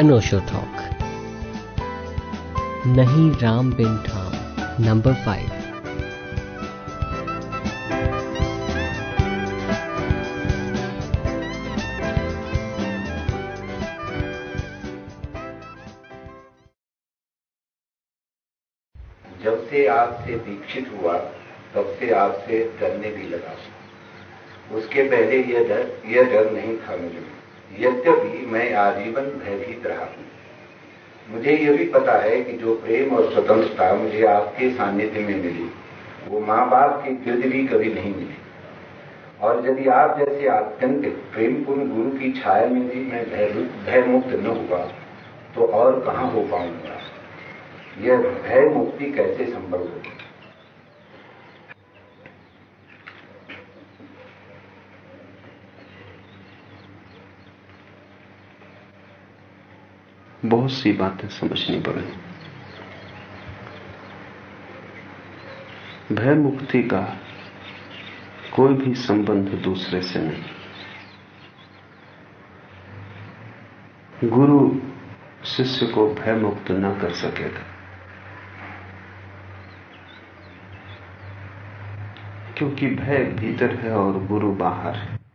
अनोशो talk नहीं राम बिन ठाम number five जब से आपसे दीक्षित हुआ, तब से आपसे डरने भी लगा। उसके पहले यह डर यह डर नहीं था मुझे। यद्यपि मैं आजीवन भयभीत रहा हूँ। मुझे यह भी पता है कि जो प्रेम और स्वतंत्रता मुझे आपके सानिध्य में मिली, वो माँ बाप की गिरद भी कभी नहीं मिली। और यदि आप जैसे अत्यंत प्रेमपूर्ण गुरु की छाया में भी मैं भय मुक्त न हुआ तो और कहाँ हो पाऊँगा? यह भय मुक्ति कैसे संभव होगी? बहुत सी बातें समझनी पड़ेगी भय मुक्ति का कोई भी संबंध दूसरे से नहीं। गुरु शिष्य को भय मुक्त न कर सकेगा क्योंकि भय भीतर है और गुरु बाहर है।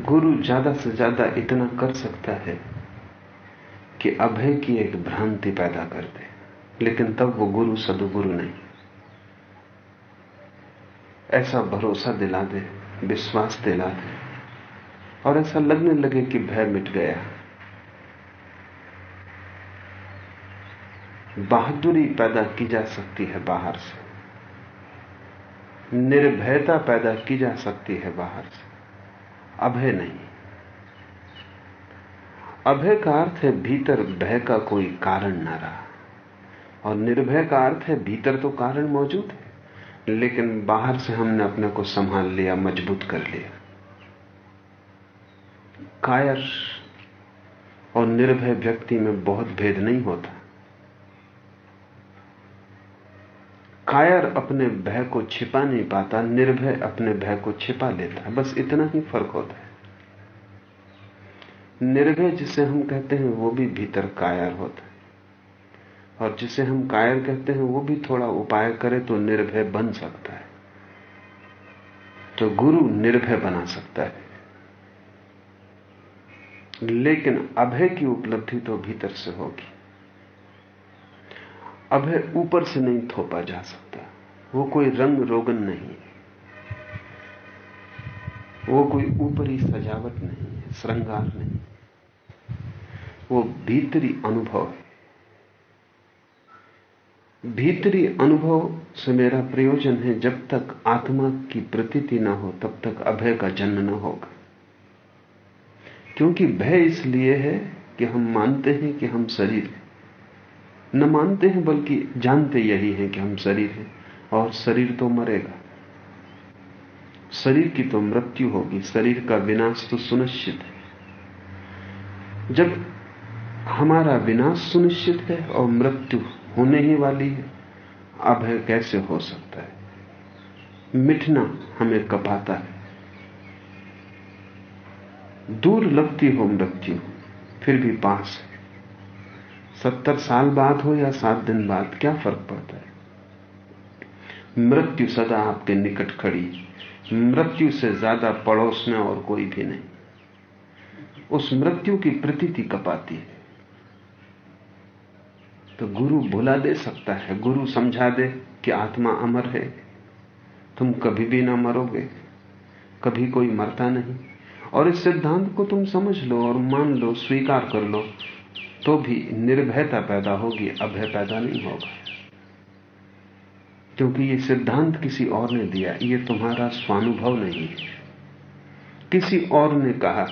गुरु ज़्यादा से ज़्यादा इतना कर सकता है कि अभय की एक भ्रांति पैदा कर दे। लेकिन तब वो गुरु सदुगुरु नहीं। ऐसा भरोसा दिला दे, विश्वास दिला दे। और ऐसा लगने लगे कि भय मिट गया। बहादुरी पैदा की जा सकती है बाहर से। निर्भयता पैदा की जा सकती है बाहर से। अभय नहीं। अभय का अर्थ है भीतर भय का कोई कारण ना रहा। और निर्भय का अर्थ है भीतर तो कारण मौजूद है, लेकिन बाहर से हमने अपने को संभाल लिया, मज़बूत कर लिया। कायर और निर्भय व्यक्ति में बहुत भेद नहीं होता। कायर अपने भय को छिपा नहीं पाता, निर्भय अपने भय को छिपा लेता है। बस इतना ही फ़र्क होता है। निर्भय जिसे हम कहते हैं, वो भी भीतर कायर होता है। और जिसे हम कायर कहते हैं, वो भी थोड़ा उपाय करे तो निर्भय बन सकता है। तो गुरु निर्भय बना सकता है। लेकिन अभय की उपलब्धि तो भीतर से होगी। अभय ऊपर से नहीं थोपा जा सकता। वो कोई रंग रोगन नहीं है। वो कोई ऊपरी सजावट नहीं है, श्रृंगार नहीं वो भीतरी अनुभव है। भीतरी अनुभव से मेरा प्रयोजन है, जब तक आत्मा की प्रतीति ना हो, तब तक अभय का जन्म न होगा। क्योंकि भय इसलिए है कि हम मानते हैं कि हम शरीर न मानते हैं, बल्कि जानते यही हैं कि हम शरीर हैं, और शरीर तो मरेगा। शरीर की तो मृत्यु होगी, शरीर का विनाश तो सुनिश्चित है। जब हमारा विनाश सुनिश्चित है और मृत्यु होने ही वाली है अभय कैसे हो सकता है? मिटना हमें कपाता है। दूर लगती हो मृत्यु, फिर भी पास है। सत्तर साल बाद हो या सात दिन बाद, क्या फ़र्क पड़ता है? मृत्यु सदा आपके निकट खड़ी, मृत्यु से ज़्यादा पड़ोस में और कोई भी नहीं। उस मृत्यु की प्रतीति कपाती है? तो गुरु भुला दे सकता है, गुरु समझा दे कि आत्मा अमर है। तुम कभी भी ना मरोगे, कभी कोई मरता नहीं। और इस सिद्धांत को तुम समझ लो और मान लो, स्वीकार कर लो तो भी निर्भयता पैदा होगी, अभय पैदा नहीं होगा। क्योंकि ये सिद्धांत किसी और ने दिया, ये तुम्हारा स्वानुभव नहीं है। किसी और ने कहा,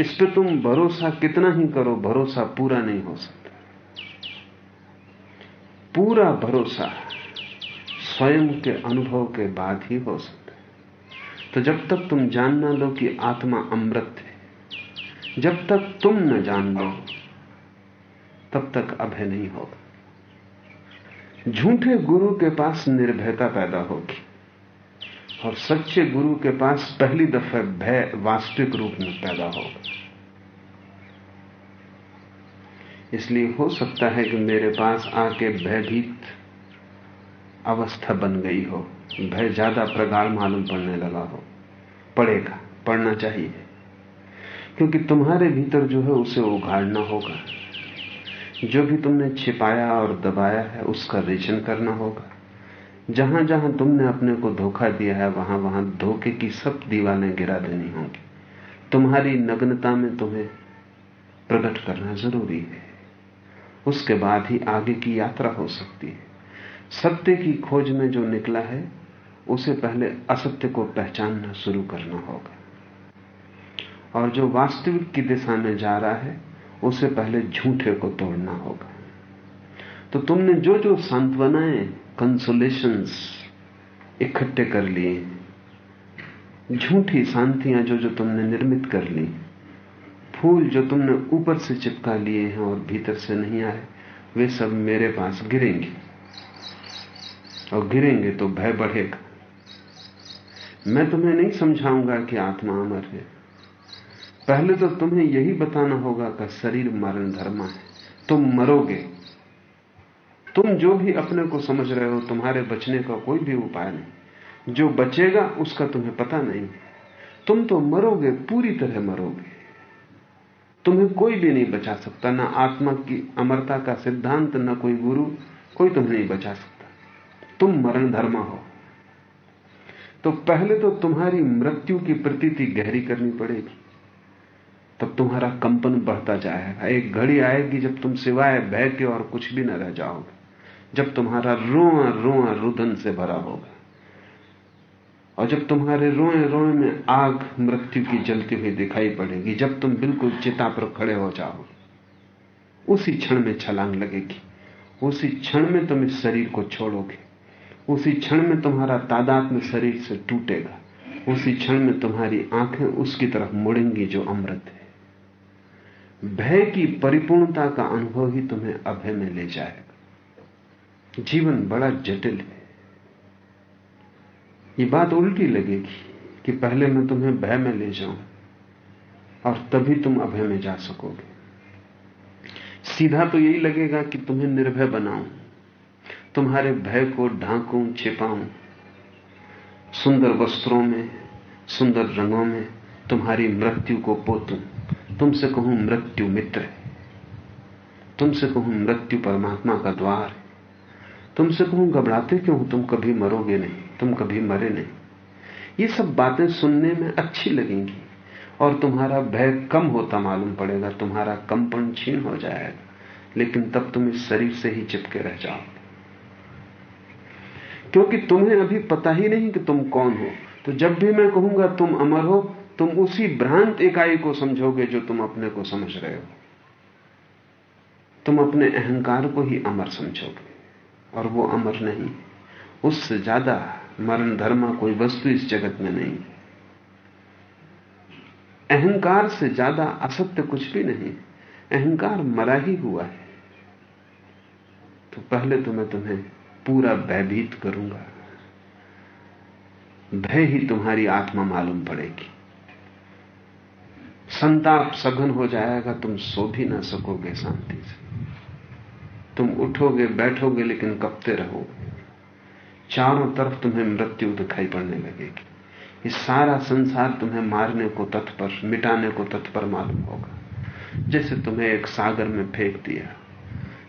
इस पे तुम भरोसा कितना ही करो, भरोसा पूरा नहीं हो सकता। पूरा भरोसा स्वयं के अनुभव के बाद ही हो सकता है। तो जब तक तुम जान ना लो कि आत्मा अमृत है, जब तक तुम न जान लो तब तक अभय नहीं होगा। झूठे गुरु के पास निर्भयता पैदा होगी और सच्चे गुरु के पास पहली दफे भय वास्तविक रूप में पैदा होगा। इसलिए हो सकता है कि मेरे पास आके भयभीत अवस्था बन गई हो, भय ज़्यादा प्रगाढ़ मालूम पड़ने लगा हो। पड़ेगा पढ़ना चाहिए। क्योंकि तुम्हारे भीतर जो है उसे उघाड़ना होगा। जो भी तुमने छिपाया और दबाया है, उसका रेचन करना होगा। जहाँ जहाँ तुमने अपने को धोखा दिया है वहाँ वहाँ धोखे की सब दीवारें गिरा देनी होंगी। तुम्हारी नग्नता में तुम्हें प्रकट करना ज़रूरी है। उसके बाद ही आगे की यात्रा हो सकती है। सत्य की खोज में जो निकला है, उसे पहले असत्य को पहचानना शुरू करना होगा। और जो वास्तविक की दिशा में जा रहा है उसे पहले झूठे को तोड़ना होगा। तो तुमने जो जो सांत्वनाएँ कंसोलेशंस इकट्ठे कर लिए, झूठी शांतियाँ जो जो तुमने निर्मित कर ली, फूल जो तुमने ऊपर से चिपका लिए हैं और भीतर से नहीं आए, वे सब मेरे पास गिरेंगे। और गिरेंगे तो भय बढ़ेगा। मैं तुम्हें नहीं समझाऊँगा कि आत्मा अमर है। पहले तो तुम्हें यही बताना होगा कि शरीर मरण धर्म है। तुम मरोगे। तुम जो भी अपने को समझ रहे हो, तुम्हारे बचने का कोई भी उपाय नहीं। जो बचेगा, उसका तुम्हें पता नहीं। तुम तो मरोगे, पूरी तरह मरोगे। तुम्हें कोई भी नहीं बचा सकता, ना आत्मा की अमरता का सिद्धांत, ना कोई गुरु, कोई तुम्हें नहीं बचा सकता। तुम मरण धर्मा हो। तो पहले तो तुम्हारी मृत्यु की प्रतीति गहरी करनी पड़ेगी। तब तुम्हारा कंपन बढ़ता जाएगा। एक घड़ी आएगी जब तुम सिवाय भय के और कुछ भी न रह जाओगे। जब तुम्हारा रोआ रोआ रुदन से भरा होगा। और जब तुम्हारे रोए रोए में आग मृत्यु की जलती हुई दिखाई पड़ेगी, जब तुम बिल्कुल चिता पर खड़े हो जाओ उसी क्षण में छलांग लगेगी। उसी क्षण में तुम इस शरीर को छोड़ोगे। उसी क्षण में तुम्हारा तादाद में शरीर से टूटेगा। उसी क्षण में तुम्हारी आँखें उसकी तरफ़ मुड़ेंगी जो अमृत है। भय की परिपूर्णता का अनुभव ही तुम्हें अभय में ले जाएगा। जीवन बड़ा जटिल है। ये बात उल्टी लगेगी कि पहले मैं तुम्हें भय में ले जाऊँ और तभी तुम अभय में जा सकोगे। सीधा तो यही लगेगा कि तुम्हें निर्भय बनाऊँ, तुम्हारे भय को ढांकूं, छिपाऊं। सुंदर वस्त्रों में, सुंदर रंगों में तुम्हारी मृत्यु को पोतूं। तुमसे कहूँ मृत्यु मित्र है। तुमसे कहूँ मृत्यु परमात्मा का द्वार है। तुमसे कहूँ घबराते क्यों तुम कभी मरोगे नहीं, तुम कभी मरे नहीं। ये सब बातें सुनने में अच्छी लगेंगी और तुम्हारा भय कम होता मालूम पड़ेगा, तुम्हारा कंपन छीन हो जाएगा। लेकिन तब तुम इस शरीर से ही चिपके रह जाओगे। क्योंकि तुम्हें अभी पता ही नहीं कि तुम कौन हो। तो जब भी मैं कहूँगा तुम अमर हो तुम उसी भ्रांत इकाई को समझोगे जो तुम अपने को समझ रहे हो। तुम अपने अहंकार को ही अमर समझोगे, और वो अमर नहीं। उससे ज़्यादा मरण धर्मा कोई वस्तु इस जगत में नहीं। अहंकार से ज़्यादा असत्य कुछ भी नहीं। अहंकार मरा ही हुआ है। तो पहले तो मैं तुम्हें पूरा भयभीत करूँगा। भय ही तुम्हारी आत्मा मालूम पड़ेगी। संताप सघन हो जाएगा, तुम सो भी ना सकोगे शांति से। तुम उठोगे, बैठोगे, लेकिन कपते रहोगे। चारों तरफ़ तुम्हें मृत्यु दिखाई पड़ने लगेगी। ये सारा संसार तुम्हें मारने को तत्पर, मिटाने को तत्पर मालूम होगा। जैसे तुम्हें एक सागर में फेंक दिया,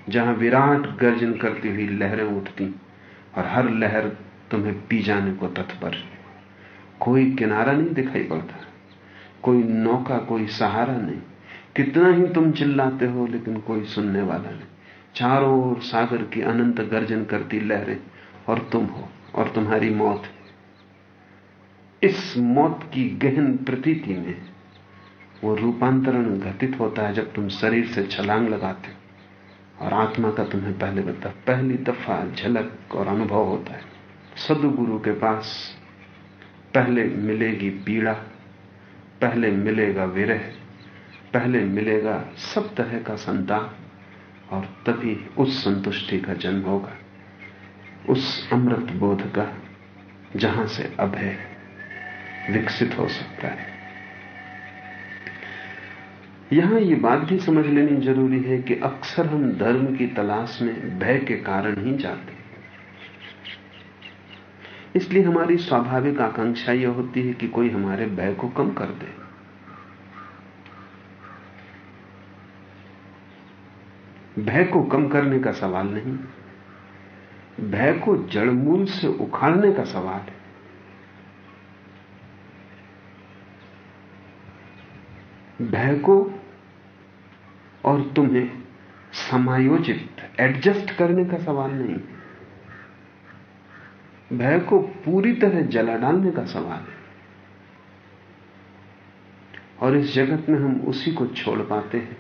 जहाँ विराट गर्जन करती हुई लहरें उठती, और हर लहर तुम्हें पी जाने को तत्पर। कोई किनारा नहीं दिखाई पड़ता। कोई नौका, कोई सहारा नहीं। कितना ही तुम चिल्लाते हो, लेकिन कोई सुनने वाला नहीं। चारों ओर सागर की अनंत गर्जन करती लहरें, और तुम हो, और तुम्हारी मौत इस मौत की गहन प्रतीति में वो रूपांतरण घटित होता है जब तुम शरीर से छलांग लगाते हो, और आत्मा का तुम्हें पहले बता, पहली दफ़ा झलक और अनुभव होता है। सदगुरु के पास पहले मिलेगी पीड़ा पहले मिलेगा विरह, पहले मिलेगा सब तरह का संताप और तभी उस संतुष्टि का जन्म होगा, उस अमृत बोध का, जहाँ से अभय विकसित हो सकता है। यहाँ ये बात भी समझ लेनी ज़रूरी है कि अक्सर हम धर्म की तलाश में भय के कारण ही जाते इसलिए हमारी स्वाभाविक आकांक्षा यह होती है कि कोई हमारे भय को कम कर दे। भय को कम करने का सवाल नहीं। भय को जड़मूल से उखाड़ने का सवाल है। भय को और तुम्हें समायोजित एडजस्ट करने का सवाल नहीं। भय को पूरी तरह जला डालने का सवाल है। और इस जगत में हम उसी को छोड़ पाते हैं,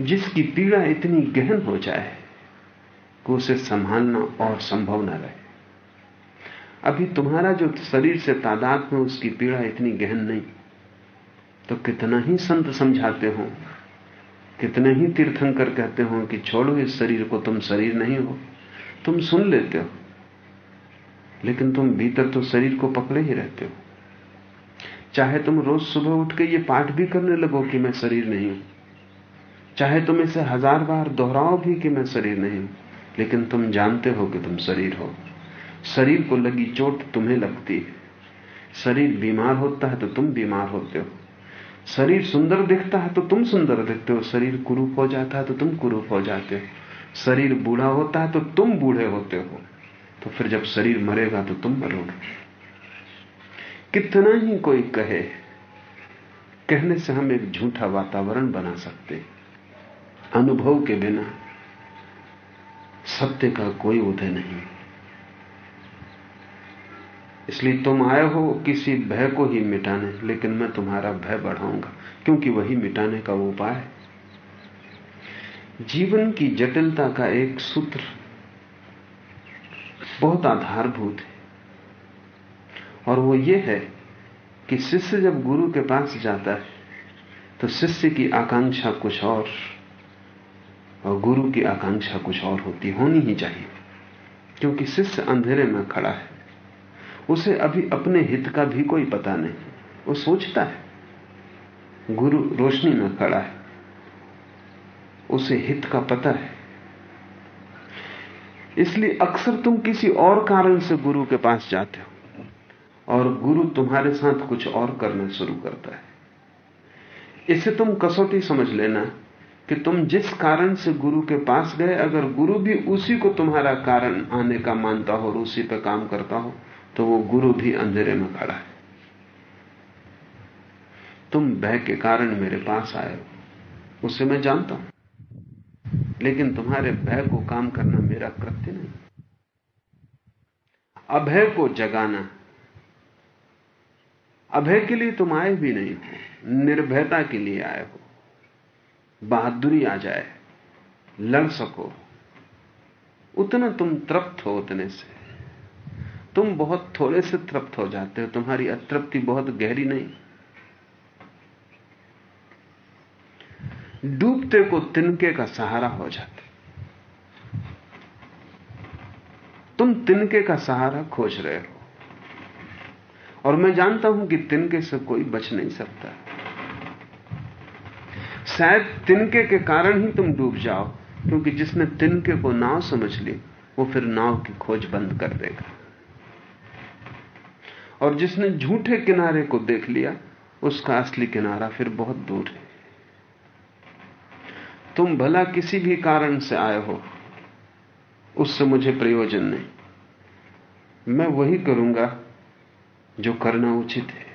जिसकी पीड़ा इतनी गहन हो जाए कि उसे संभालना और संभव न रहे। अभी तुम्हारा जो शरीर से तादाद में उसकी पीड़ा इतनी गहन नहीं तो कितना ही संत समझाते हो, कितने ही तीर्थंकर कहते हो कि छोड़ो, इस शरीर को, तुम शरीर नहीं हो, तुम सुन लेते हो। लेकिन तुम भीतर तो शरीर को पकड़े ही रहते हो। चाहे तुम रोज सुबह उठ के ये पाठ भी करने लगो कि मैं शरीर नहीं हूँ। चाहे तुम इसे हज़ार बार दोहराओ भी कि मैं शरीर नहीं हूँ, लेकिन तुम जानते हो कि तुम शरीर हो। शरीर को लगी चोट तुम्हें लगती है। शरीर बीमार होता है तो तुम बीमार होते हो। शरीर सुंदर दिखता है तो तुम सुंदर दिखते हो। शरीर कुरूप हो जाता है तो तुम कुरूप हो जाते हो। शरीर बूढ़ा होता है तो तुम बूढ़े होते हो। तो फिर जब शरीर मरेगा तो तुम मरोगे। कितना ही कोई कहे, कहने से हम एक झूठा वातावरण बना सकते अनुभव के बिना। सत्य का कोई उदय नहीं। इसलिए तुम आए हो, किसी भय को ही मिटाने, लेकिन मैं तुम्हारा भय बढ़ाऊँगा, क्योंकि वही मिटाने का उपाय है। जीवन की जटिलता का एक सूत्र बहुत आधारभूत है। और वो ये है कि शिष्य जब गुरु के पास जाता है तो शिष्य की आकांक्षा कुछ और और गुरु की आकांक्षा कुछ और होती, होनी ही चाहिए। क्योंकि शिष्य अंधेरे में खड़ा है। उसे अभी अपने हित का भी कोई पता नहीं। वो सोचता है, गुरु रोशनी में खड़ा है। उसे हित का पता है। इसलिए अक्सर तुम किसी और कारण से गुरु के पास जाते हो। और गुरु तुम्हारे साथ कुछ और करना शुरू करता है। इसे तुम कसौटी समझ लेना कि तुम जिस कारण से गुरु के पास गए, अगर गुरु भी उसी को तुम्हारा कारण आने का मानता हो और उसी पर काम करता हो तो वो गुरु भी अंधेरे में खड़ा है। तुम भय के कारण मेरे पास आए हो। उसे मैं जानता हूँ। लेकिन तुम्हारे भय को काम करना मेरा कृत्य नहीं। अभय को जगाना। अभय के लिए तुम आए भी नहीं हो निर्भयता के लिए आए हो। बहादुरी आ जाए, लड़ सको। उतना तुम तृप्त हो उतने से। तुम बहुत थोड़े से तृप्त हो जाते हो, तुम्हारी अतृप्ति बहुत गहरी नहीं। डूबते को तिनके का सहारा हो जाते तुम तिनके का सहारा खोज रहे हो। और मैं जानता हूँ कि तिनके से कोई बच नहीं सकता। शायद तिनके के कारण ही तुम डूब जाओ, क्योंकि जिसने तिनके को नाव समझ ली, वो फिर नाव की खोज बंद कर देगा। और जिसने झूठे किनारे को देख लिया, उसका असली किनारा फिर बहुत दूर है। तुम भला किसी भी कारण से आए हो, उससे मुझे प्रयोजन नहीं। मैं वही करूँगा जो करना उचित है।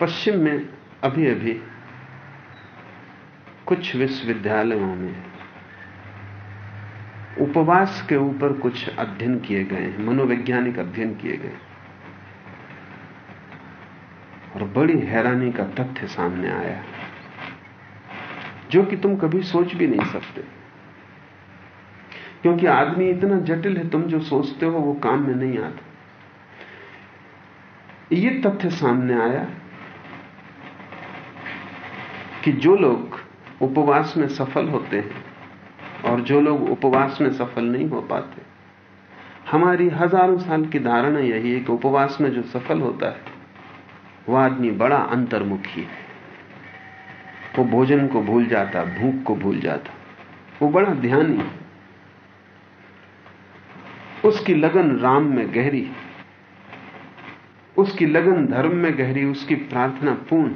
पश्चिम में अभी अभी कुछ विश्वविद्यालयों में उपवास के ऊपर कुछ अध्ययन किए गए हैं, मनोवैज्ञानिक अध्ययन किए गए और बड़ी हैरानी का तथ्य सामने आया। जो कि तुम कभी सोच भी नहीं सकते। क्योंकि आदमी इतना जटिल है, तुम जो सोचते हो, वो काम में नहीं आता। ये तथ्य सामने आया कि जो लोग उपवास में सफल होते हैं और जो लोग उपवास में सफल नहीं हो पाते, हमारी हज़ारों साल की धारणा यही है कि उपवास में जो सफल होता है वह आदमी बड़ा अंतर्मुखी है। वो भोजन को भूल जाता, भूख को भूल जाता। वो बड़ा ध्यानी उसकी लगन राम में गहरी उसकी लगन धर्म में गहरी, उसकी प्रार्थना पूर्ण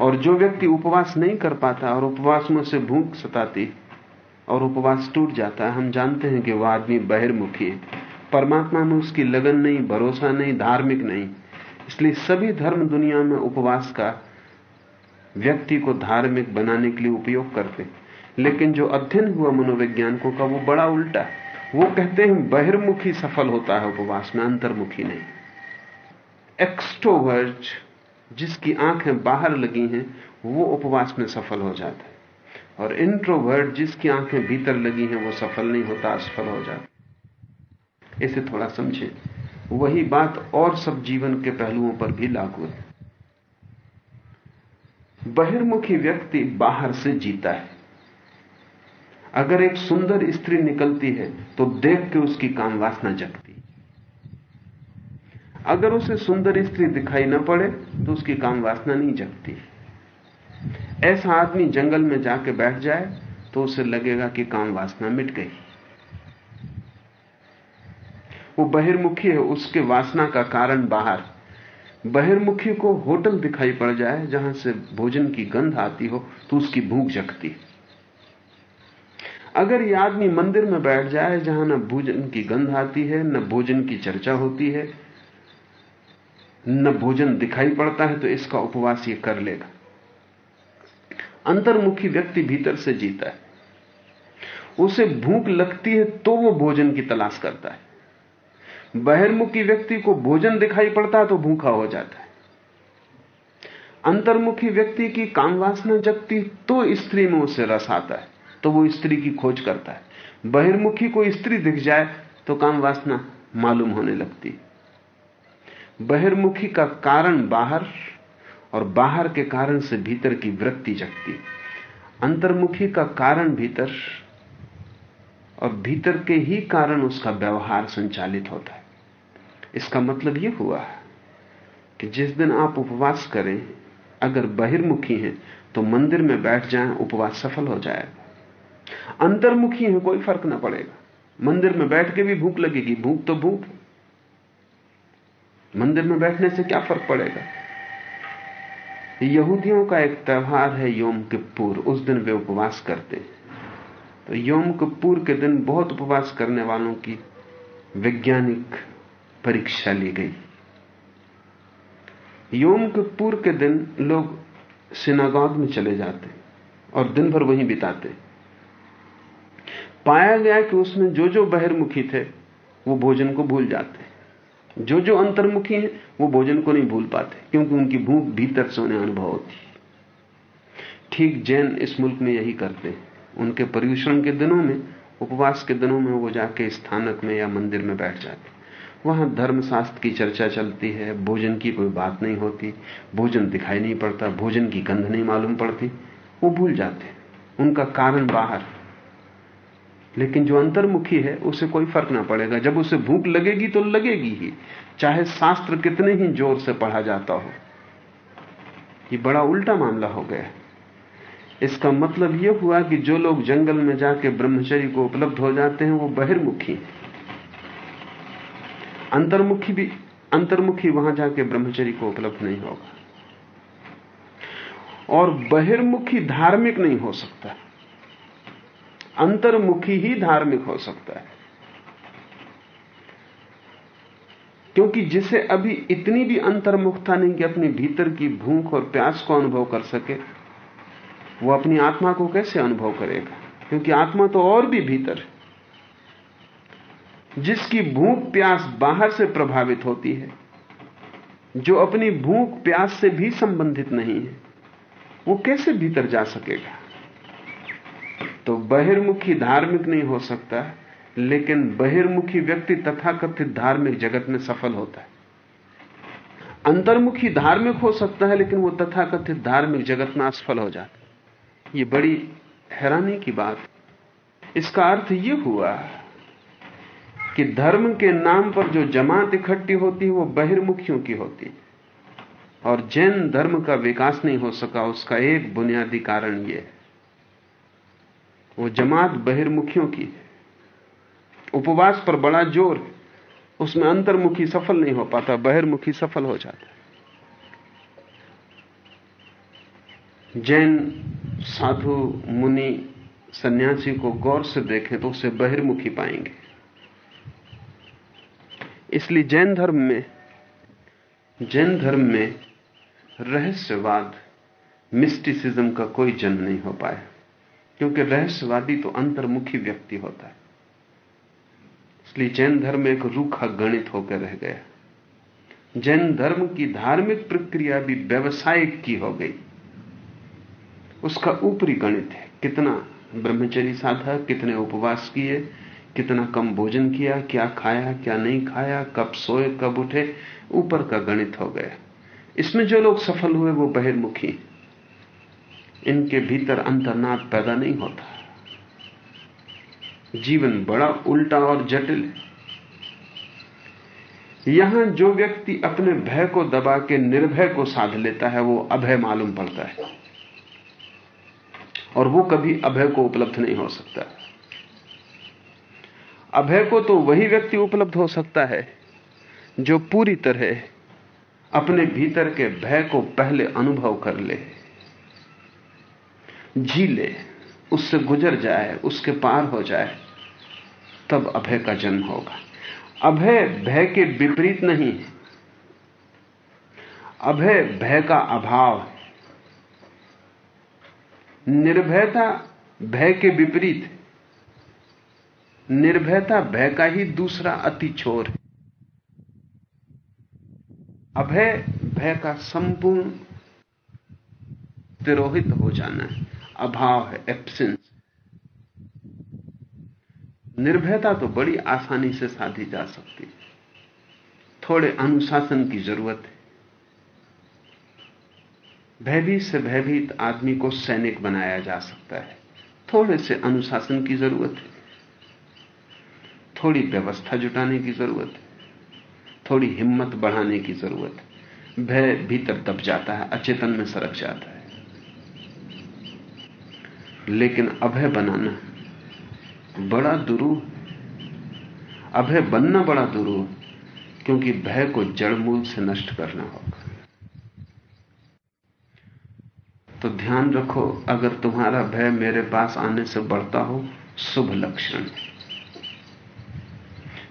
और जो व्यक्ति उपवास नहीं कर पाता और उपवास में से भूख सताती और उपवास टूट जाता है, हम जानते हैं कि वह आदमी बहिर्मुखी है। परमात्मा में उसकी लगन नहीं, भरोसा नहीं, धार्मिक नहीं। इसलिए सभी धर्म दुनिया में उपवास का व्यक्ति को धार्मिक बनाने के लिए उपयोग करते। लेकिन जो अध्ययन हुआ मनोवैज्ञानिकों का वो बड़ा उल्टा है। वो कहते हैं, बहिर्मुखी सफल होता है उपवास में, अंतर्मुखी नहीं। एक्सट्रोवर्ट, जिसकी आँखें बाहर लगी हैं, वो उपवास में सफल हो जाता है। और इंट्रोवर्ट, जिसकी आँखें भीतर लगी हैं, वो सफल नहीं होता, असफल हो जाता इसे थोड़ा समझे। वही बात और सब जीवन के पहलुओं पर भी लागू है। बहिर्मुखी व्यक्ति बाहर से जीता है। अगर एक सुंदर स्त्री निकलती है तो देख के उसकी काम वासना जगती अगर उसे सुंदर स्त्री दिखाई न पड़े तो उसकी काम वासना नहीं जगती। ऐसा आदमी जंगल में जाके बैठ जाए तो उसे लगेगा कि काम वासना मिट गई। वो बहिर्मुखी है, उसके वासना का कारण बाहर। बहिर्मुखी को होटल दिखाई पड़ जाए जहाँ से भोजन की गंध आती हो तो उसकी भूख जगती। अगर यह आदमी मंदिर में बैठ जाए जहाँ न भोजन की गंध आती है, न भोजन की चर्चा होती है, न भोजन दिखाई पड़ता है तो इसका उपवास ये कर लेगा। अंतर्मुखी व्यक्ति भीतर से जीता है। उसे भूख लगती है तो वो भोजन की तलाश करता है। बहिर्मुखी व्यक्ति को भोजन दिखाई पड़ता है तो भूखा हो जाता है। अंतर्मुखी व्यक्ति की काम वासना जगती तो स्त्री में उसे रस आता है तो वो स्त्री की खोज करता है। बहिर्मुखी को स्त्री दिख जाए तो काम वासना मालूम होने लगती। बहिर्मुखी का कारण बाहर और बाहर के कारण से भीतर की वृत्ति जगती। अंतर्मुखी का कारण भीतर और भीतर के ही कारण उसका व्यवहार संचालित होता है। इसका मतलब यह हुआ कि जिस दिन आप उपवास करें, अगर बहिर्मुखी हैं तो मंदिर में बैठ जाएँ, उपवास सफल हो जाएगा अंतर्मुखी है, कोई फ़र्क ना पड़ेगा। मंदिर में बैठ के भी भूख लगेगी, भूख तो भूख। मंदिर में बैठने से क्या फ़र्क पड़ेगा? यहूदियों का एक त्यौहार है योम किप्पूर, उस दिन वे उपवास करते हैं। तो योम किप्पूर के दिन बहुत उपवास करने वालों की वैज्ञानिक परीक्षा ली गई। योम किप्पूर के दिन लोग सिनागॉग में चले जाते और दिन भर वहीं बिताते पाया गया कि उसमें जो जो बहिर्मुखी थे, वो भोजन को भूल जाते जो जो अंतर्मुखी हैं, वो भोजन को नहीं भूल पाते, क्योंकि उनकी भूख भीतर से उन्हें अनुभव होती ठीक जैन इस मुल्क में यही करते हैं। उनके पर्यूषण के दिनों में, उपवास के दिनों में वो जाके स्थानक में या मंदिर में बैठ जाते वहाँ धर्मशास्त्र की चर्चा चलती है, भोजन की कोई बात नहीं होती, भोजन दिखाई नहीं पड़ता, भोजन की गंध नहीं मालूम पड़ती, वो भूल जाते उनका कारण बाहर। लेकिन जो अंतर्मुखी है, उसे कोई फ़र्क ना पड़ेगा, जब उसे भूख लगेगी तो लगेगी ही, चाहे शास्त्र कितने ही ज़ोर से पढ़ा जाता हो। ये बड़ा उल्टा मामला हो गया इसका मतलब यह हुआ कि जो लोग जंगल में जाके ब्रह्मचर्य को उपलब्ध हो जाते हैं, वो बहिर्मुखी अंतर्मुखी भी, अंतर्मुखी वहाँ जाके ब्रह्मचरी को उपलब्ध नहीं होगा। और बहिर्मुखी धार्मिक नहीं हो सकता। अंतर्मुखी ही धार्मिक हो सकता है। क्योंकि जिसे अभी इतनी भी अंतर्मुखता नहीं कि अपने भीतर की भूख और प्यास को अनुभव कर सके, वो अपनी आत्मा को कैसे अनुभव करेगा? क्योंकि आत्मा तो और भी भीतर है। जिसकी भूख प्यास बाहर से प्रभावित होती है, जो अपनी भूख प्यास से भी संबंधित नहीं है, वो कैसे भीतर जा सकेगा? तो बहिर्मुखी धार्मिक नहीं हो सकता, लेकिन बहिर्मुखी व्यक्ति तथाकथित धार्मिक जगत में सफल होता है। अंतर्मुखी धार्मिक हो सकता है, लेकिन वो तथाकथित धार्मिक जगत में असफल हो जाता है। ये बड़ी हैरानी की बात इसका अर्थ यह हुआ कि धर्म के नाम पर जो जमात इकट्ठी होती है वो बहिर्मुखियों की होती। है और जैन धर्म का विकास नहीं हो सका, उसका एक बुनियादी कारण यह है। वो जमात बहिर्मुखियों की है। उपवास पर बड़ा ज़ोर उसमें अंतर्मुखी सफल नहीं हो पाता, बहिर्मुखी सफल हो जाता जैन साधु मुनि सन्यासी को गौर से देखें तो उसे बहिर्मुखी पाएँगे। इसलिए जैन धर्म में, जैन धर्म में रहस्यवाद मिस्टिसिज्म का कोई जन्म नहीं हो पाया। क्योंकि रहस्यवादी तो अंतर्मुखी व्यक्ति होता है। इसलिए जैन धर्म एक रूखा गणित होकर रह गया। जैन धर्म की धार्मिक प्रक्रिया भी व्यवसायिक की हो गई। उसका ऊपरी गणित है, कितना ब्रह्मचरी साधा, कितने उपवास किए कितना कम भोजन किया, क्या खाया, क्या नहीं खाया, कब सोए, कब उठे, ऊपर का गणित हो गया। इसमें जो लोग सफल हुए, वो बहिर्मुखी इनके भीतर अंतर्नाद पैदा नहीं होता। जीवन बड़ा उल्टा और जटिल है। यहाँ जो व्यक्ति अपने भय को दबा के, निर्भय को साध लेता है, वो अभय मालूम पड़ता है। और वो कभी अभय को उपलब्ध नहीं हो सकता। अभय को तो वही व्यक्ति उपलब्ध हो सकता है जो पूरी तरह अपने भीतर के भय को पहले अनुभव कर ले, जी ले, उससे गुजर जाए, उसके पार हो जाए, तब अभय का जन्म होगा। अभय भय के विपरीत नहीं है। अभय भय का अभाव है। निर्भयता भय के विपरीत निर्भयता, भय का ही दूसरा अति छोर है। अभय, भय का संपूर्ण तिरोहित हो जाना है। अभाव है एब्सेंस निर्भयता तो बड़ी आसानी से साधी जा सकती है। थोड़े अनुशासन की ज़रूरत है। भयभीत से भयभीत आदमी को सैनिक बनाया जा सकता है। थोड़े से अनुशासन की ज़रूरत है। थोड़ी व्यवस्था जुटाने की ज़रूरत है, थोड़ी हिम्मत बढ़ाने की ज़रूरत है। भय भीतर दब जाता है, अचेतन में सरक जाता है। लेकिन अभय बनाना, बड़ा दुरूह। अभय बनना बड़ा दुरूह, क्योंकि भय को जड़ मूल से नष्ट करना होगा। तो ध्यान रखो, अगर तुम्हारा भय मेरे पास आने से बढ़ता हो, शुभ लक्षण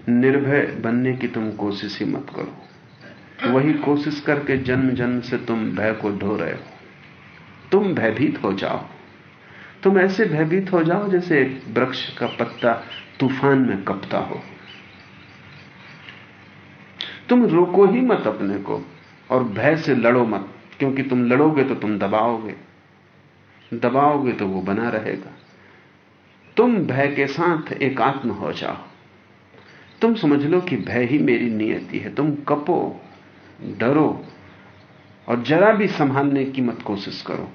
निर्भय बनने की तुम कोशिश ही मत करो। वही कोशिश करके जन्म जन्म से तुम भय को ढो रहे हो। तुम भयभीत हो जाओ। तुम ऐसे भयभीत हो जाओ जैसे एक वृक्ष का पत्ता तूफ़ान में कपता हो। तुम रोको ही मत अपने को और भय से लड़ो मत, क्योंकि तुम लड़ोगे तो तुम दबाओगे। दबाओगे तो वो बना रहेगा। तुम भय के साथ एकात्म हो जाओ। तुम समझ लो कि भय ही मेरी नियति है। तुम कपो, डरो और जरा भी संभालने की मत कोशिश करो।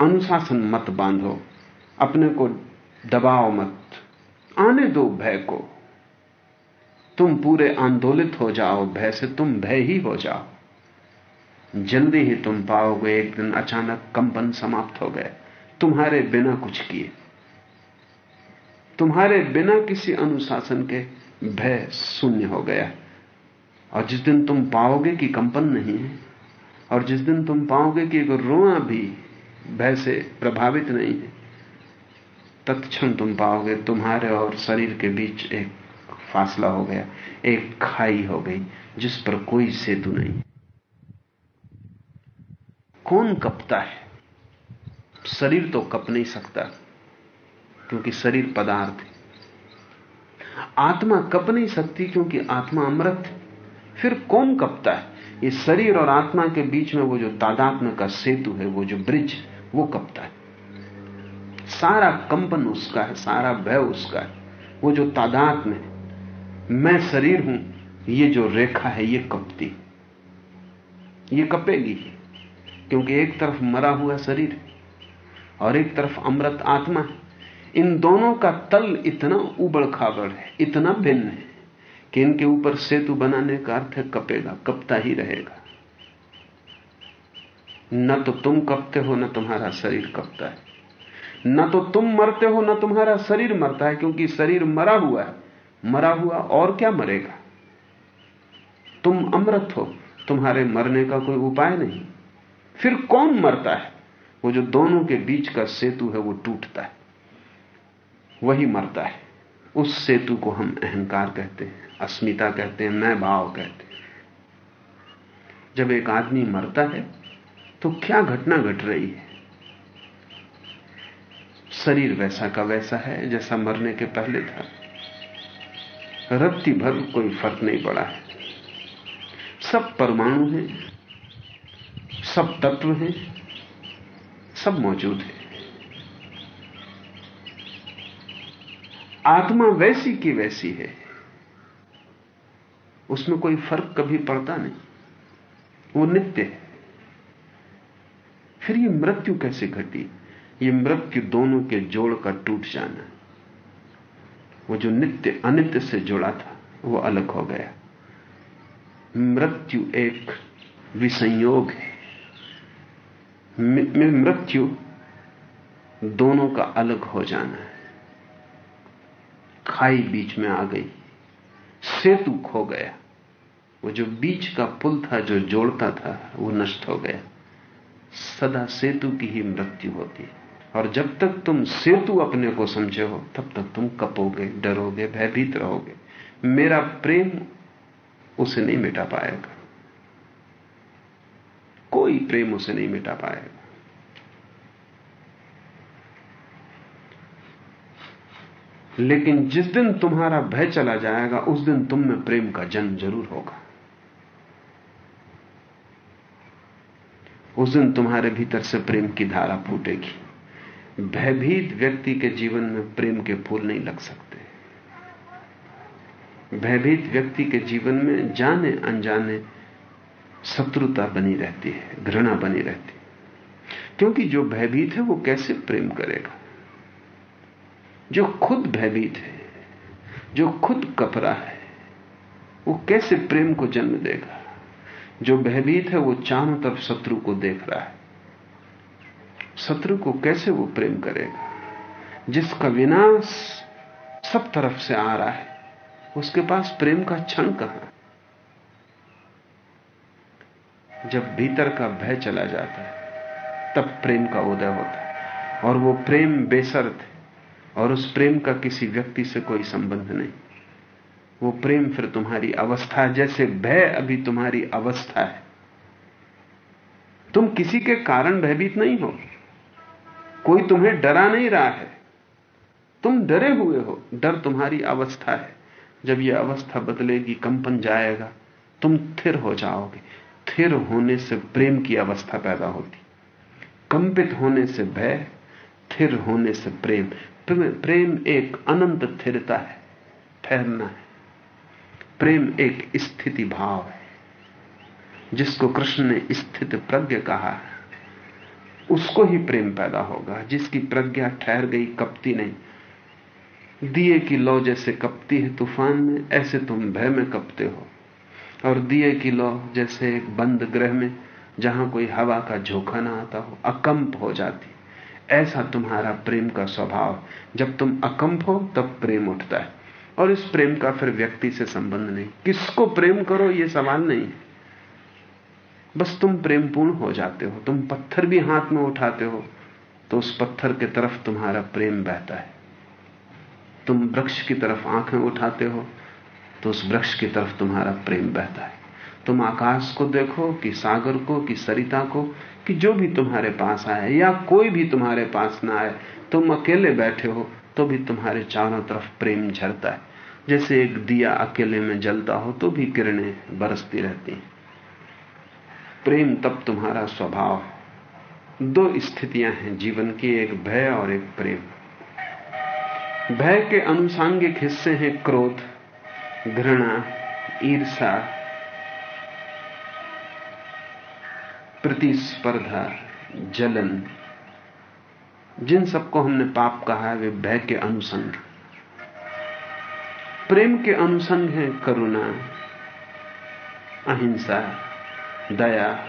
अनुशासन मत बांधो, अपने को दबाओ मत। आने दो भय को। तुम पूरे आंदोलित हो जाओ, भय से तुम भय ही हो जाओ। जल्दी ही तुम पाओगे, एक दिन अचानक कंपन समाप्त हो गए। तुम्हारे बिना कुछ किए। तुम्हारे बिना किसी अनुशासन के भय शून्य हो गया। और जिस दिन तुम पाओगे कि कंपन नहीं है, और जिस दिन तुम पाओगे कि एक रोआ भी भय से प्रभावित नहीं है, तत्क्षण तुम पाओगे तुम्हारे और शरीर के बीच एक फासला हो गया, एक खाई हो गई, जिस पर कोई सेतु नहीं। कौन कपता है? शरीर तो कप नहीं सकता, क्योंकि शरीर पदार्थ है। आत्मा कप नहीं सकती क्योंकि आत्मा अमृत है। फिर कौन कपता है? ये शरीर और आत्मा के बीच में वो जो तादात्म का सेतु है, वो जो ब्रिज, वो कपता है। सारा कंपन उसका है, सारा भय उसका है। वो जो तादाद में मैं शरीर हूँ, ये जो रेखा है, ये कपती ये कपेगी, क्योंकि एक तरफ़ मरा हुआ शरीर और एक तरफ़ अमृत आत्मा है। इन दोनों का तल इतना उबड़ खाबड़ है, इतना भिन्न है कि इनके ऊपर सेतु बनाने का अर्थ है कपेगा कपता ही रहेगा। न तो तुम कपते हो, न तुम्हारा शरीर कपता है। न तो तुम मरते हो, न तुम्हारा शरीर मरता है, क्योंकि शरीर मरा हुआ है। मरा हुआ और क्या मरेगा? तुम अमृत हो, तुम्हारे मरने का कोई उपाय नहीं। फिर कौन मरता है? वो जो दोनों के बीच का सेतु है, वो टूटता है। वही मरता है। उस सेतु को हम अहंकार कहते हैं, अस्मिता कहते हैं, मैं भाव कहते हैं। जब एक आदमी मरता है तो क्या घटना घट गट रही है? शरीर वैसा का वैसा है, जैसा मरने के पहले था। रत्ती भर कोई फ़र्क नहीं पड़ा है। सब परमाणु हैं, सब तत्व हैं, सब मौजूद है। आत्मा वैसी की वैसी है। उसमें कोई फ़र्क कभी पड़ता नहीं। वो नित्य है। फिर ये मृत्यु कैसे घटी? ये मृत्यु दोनों के जोड़ का टूट जाना। वो जो नित्य, अनित्य से जुड़ा था, वो अलग हो गया। मृत्यु एक विसंयोग है। मृत्यु दोनों का अलग हो जाना है। खाई बीच में आ गई। सेतु खो गया। वो जो बीच का पुल था, जो जोड़ता था, वो नष्ट हो गया। सदा सेतु की ही मृत्यु होती है। और जब तक तुम सेतु अपने को समझे हो, तब तक तुम कपोगे, डरोगे, भयभीत रहोगे। मेरा प्रेम उसे नहीं मिटा पाएगा। कोई प्रेम उसे नहीं मिटा पाएगा। लेकिन जिस दिन तुम्हारा भय चला जाएगा, उस दिन तुम में प्रेम का जन्म ज़रूर होगा। उस दिन तुम्हारे भीतर से प्रेम की धारा फूटेगी। भयभीत व्यक्ति के जीवन में प्रेम के फूल नहीं लग सकते। भयभीत व्यक्ति के जीवन में जाने अनजाने शत्रुता बनी रहती है, घृणा बनी रहती है। क्योंकि जो भयभीत है, वो कैसे प्रेम करेगा? जो खुद भयभीत है, जो खुद कपरा है, वो कैसे प्रेम को जन्म देगा? जो भयभीत है, वो चारों तरफ़ शत्रु को देख रहा है। शत्रु को कैसे वो प्रेम करेगा? जिसका विनाश सब तरफ़ से आ रहा है, उसके पास प्रेम का क्षण कहाँ? जब भीतर का भय चला जाता है, तब प्रेम का उदय होता है, और वो प्रेम बेसर्त है। और उस प्रेम का किसी व्यक्ति से कोई संबंध नहीं। वो प्रेम फिर तुम्हारी अवस्था, जैसे भय अभी तुम्हारी अवस्था है। तुम किसी के कारण भयभीत नहीं हो। कोई तुम्हें डरा नहीं रहा है। तुम डरे हुए हो। डर तुम्हारी अवस्था है। जब यह अवस्था बदलेगी, कंपन जाएगा। तुम थिर हो जाओगे। थिर होने से प्रेम की अवस्था पैदा होती। कंपित होने से भय, थिर होने से प्रेम। प्रेम एक अनंत स्थिरता है, ठहरना है। प्रेम एक स्थिति भाव है, जिसको कृष्ण ने स्थित प्रज्ञ कहा। है उसको ही प्रेम पैदा होगा, जिसकी प्रज्ञा ठहर गई कपती नहीं। दिए की लौ जैसे कपती है तूफ़ान में, ऐसे तुम भय में कपते हो। और दिए की लौ जैसे एक बंद ग्रह में, जहाँ कोई हवा का झोंका ना आता हो, अकंप हो जाती। ऐसा तुम्हारा प्रेम का स्वभाव। जब तुम अकंप हो, तब प्रेम उठता है। और इस प्रेम का फिर व्यक्ति से संबंध नहीं। किसको प्रेम करो यह सवाल नहीं है। बस तुम प्रेमपूर्ण हो जाते हो। तुम पत्थर भी हाथ में उठाते हो तो उस पत्थर की तरफ़ तुम्हारा प्रेम बहता है। तुम वृक्ष की तरफ़ आँखें उठाते हो तो उस वृक्ष की तरफ़ तुम्हारा प्रेम बहता है। तुम आकाश को देखो, कि सागर को, कि सरिता को, कि जो भी तुम्हारे पास आए, या कोई भी तुम्हारे पास ना आए, तुम अकेले बैठे हो तो भी तुम्हारे चारों तरफ़ प्रेम झरता है। जैसे एक दिया अकेले में जलता हो तो भी किरणें बरसती रहती हैं। प्रेम तब तुम्हारा स्वभाव दो स्थितियाँ हैं जीवन की, एक भय और एक प्रेम। भय के अनुसांगिक हिस्से हैं क्रोध, घृणा ईर्षा प्रतिस्पर्धा, जलन। जिन सबको हमने पाप कहा है, वे भय के अनुसंग प्रेम के अनुसंग हैं करुणा, अहिंसा, दया।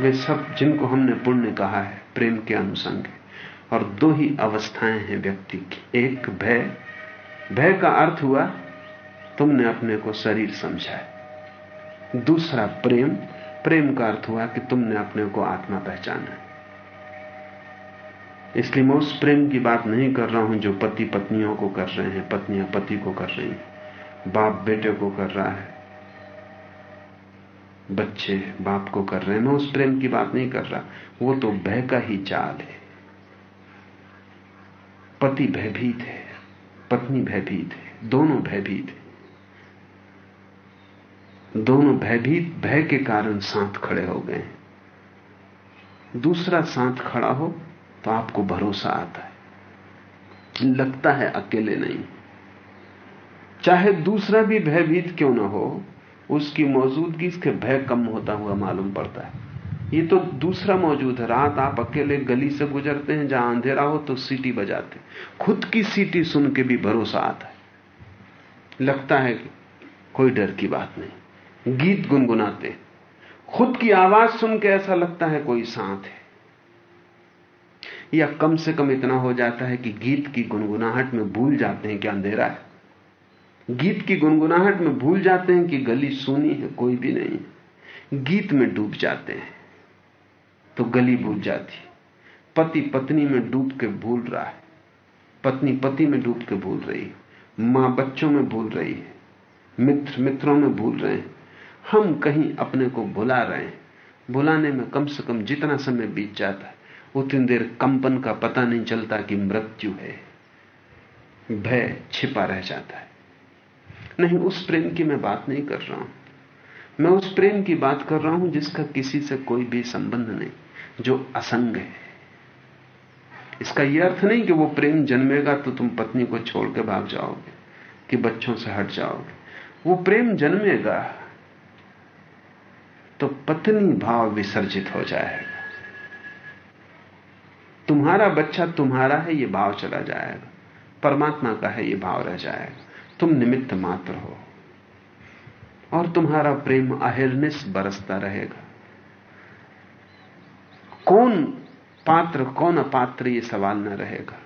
वे सब जिनको हमने पुण्य कहा है, प्रेम के अनुसंग और दो ही अवस्थाएँ हैं व्यक्ति की। एक भय। भय का अर्थ हुआ, तुमने अपने को शरीर समझा है। दूसरा प्रेम प्रेम का अर्थ हुआ कि तुमने अपने को आत्मा पहचाना इसलिए मैं उस प्रेम की बात नहीं कर रहा हूँ जो पति पत्नियों को कर रहे हैं पत्नियाँ पति को कर रही हैं। बाप बेटे को कर रहा है, बच्चे बाप को कर रहे हैं। मैं उस प्रेम की बात नहीं कर रहा, वो तो भय का ही चाल है। पति भयभीत है, पत्नी भयभीत है, दोनों भयभीत है। दोनों भयभीत, भय के कारण साथ खड़े हो गए दूसरा साथ खड़ा हो तो आपको भरोसा आता है। लगता है अकेले नहीं। चाहे दूसरा भी भयभीत क्यों ना हो, उसकी मौजूदगी इसके भय कम होता हुआ मालूम पड़ता है। ये तो दूसरा मौजूद है। रात आप अकेले गली से गुजरते हैं, जहाँ अंधेरा हो तो सीटी बजाते खुद की सीटी सुन के भी भरोसा आता है। लगता है कि कोई डर की बात नहीं। गीत गुनगुनाते खुद की आवाज़ सुन के ऐसा लगता है कोई साथ है। या कम से कम इतना हो जाता है कि गीत की गुनगुनाहट में भूल जाते हैं कि अंधेरा है। गीत की गुनगुनाहट में भूल जाते हैं कि गली सुनी है, कोई भी नहीं गीत में डूब जाते हैं तो गली भूल जाती पति पत्नी में डूब के भूल रहा है। पत्नी पति में डूब के भूल रही है। माँ बच्चों में भूल रही है। मित्र मित्रों में भूल रहे हैं। हम कहीं अपने को भुला रहे हैं। भुलाने में कम से कम जितना समय बीत जाता है, उतनी देर कंपन का पता नहीं चलता कि मृत्यु है। भय छिपा रह जाता है। नहीं, उस प्रेम की मैं बात नहीं कर रहा हूँ। मैं उस प्रेम की बात कर रहा हूँ जिसका किसी से कोई भी संबंध नहीं, जो असंग है। इसका यह अर्थ नहीं कि वो प्रेम जन्मेगा तो तुम पत्नी को छोड़ के भाग जाओगे, कि बच्चों से हट जाओगे। वो प्रेम जन्मेगा तो पत्नी भाव विसर्जित हो जाएगा। तुम्हारा बच्चा तुम्हारा है यह भाव चला जाएगा। परमात्मा का है यह भाव रह जाएगा। तुम निमित्त मात्र हो। और तुम्हारा प्रेम अहिर्निश बरसता रहेगा। कौन पात्र, कौन अपात्र, ये सवाल न रहेगा।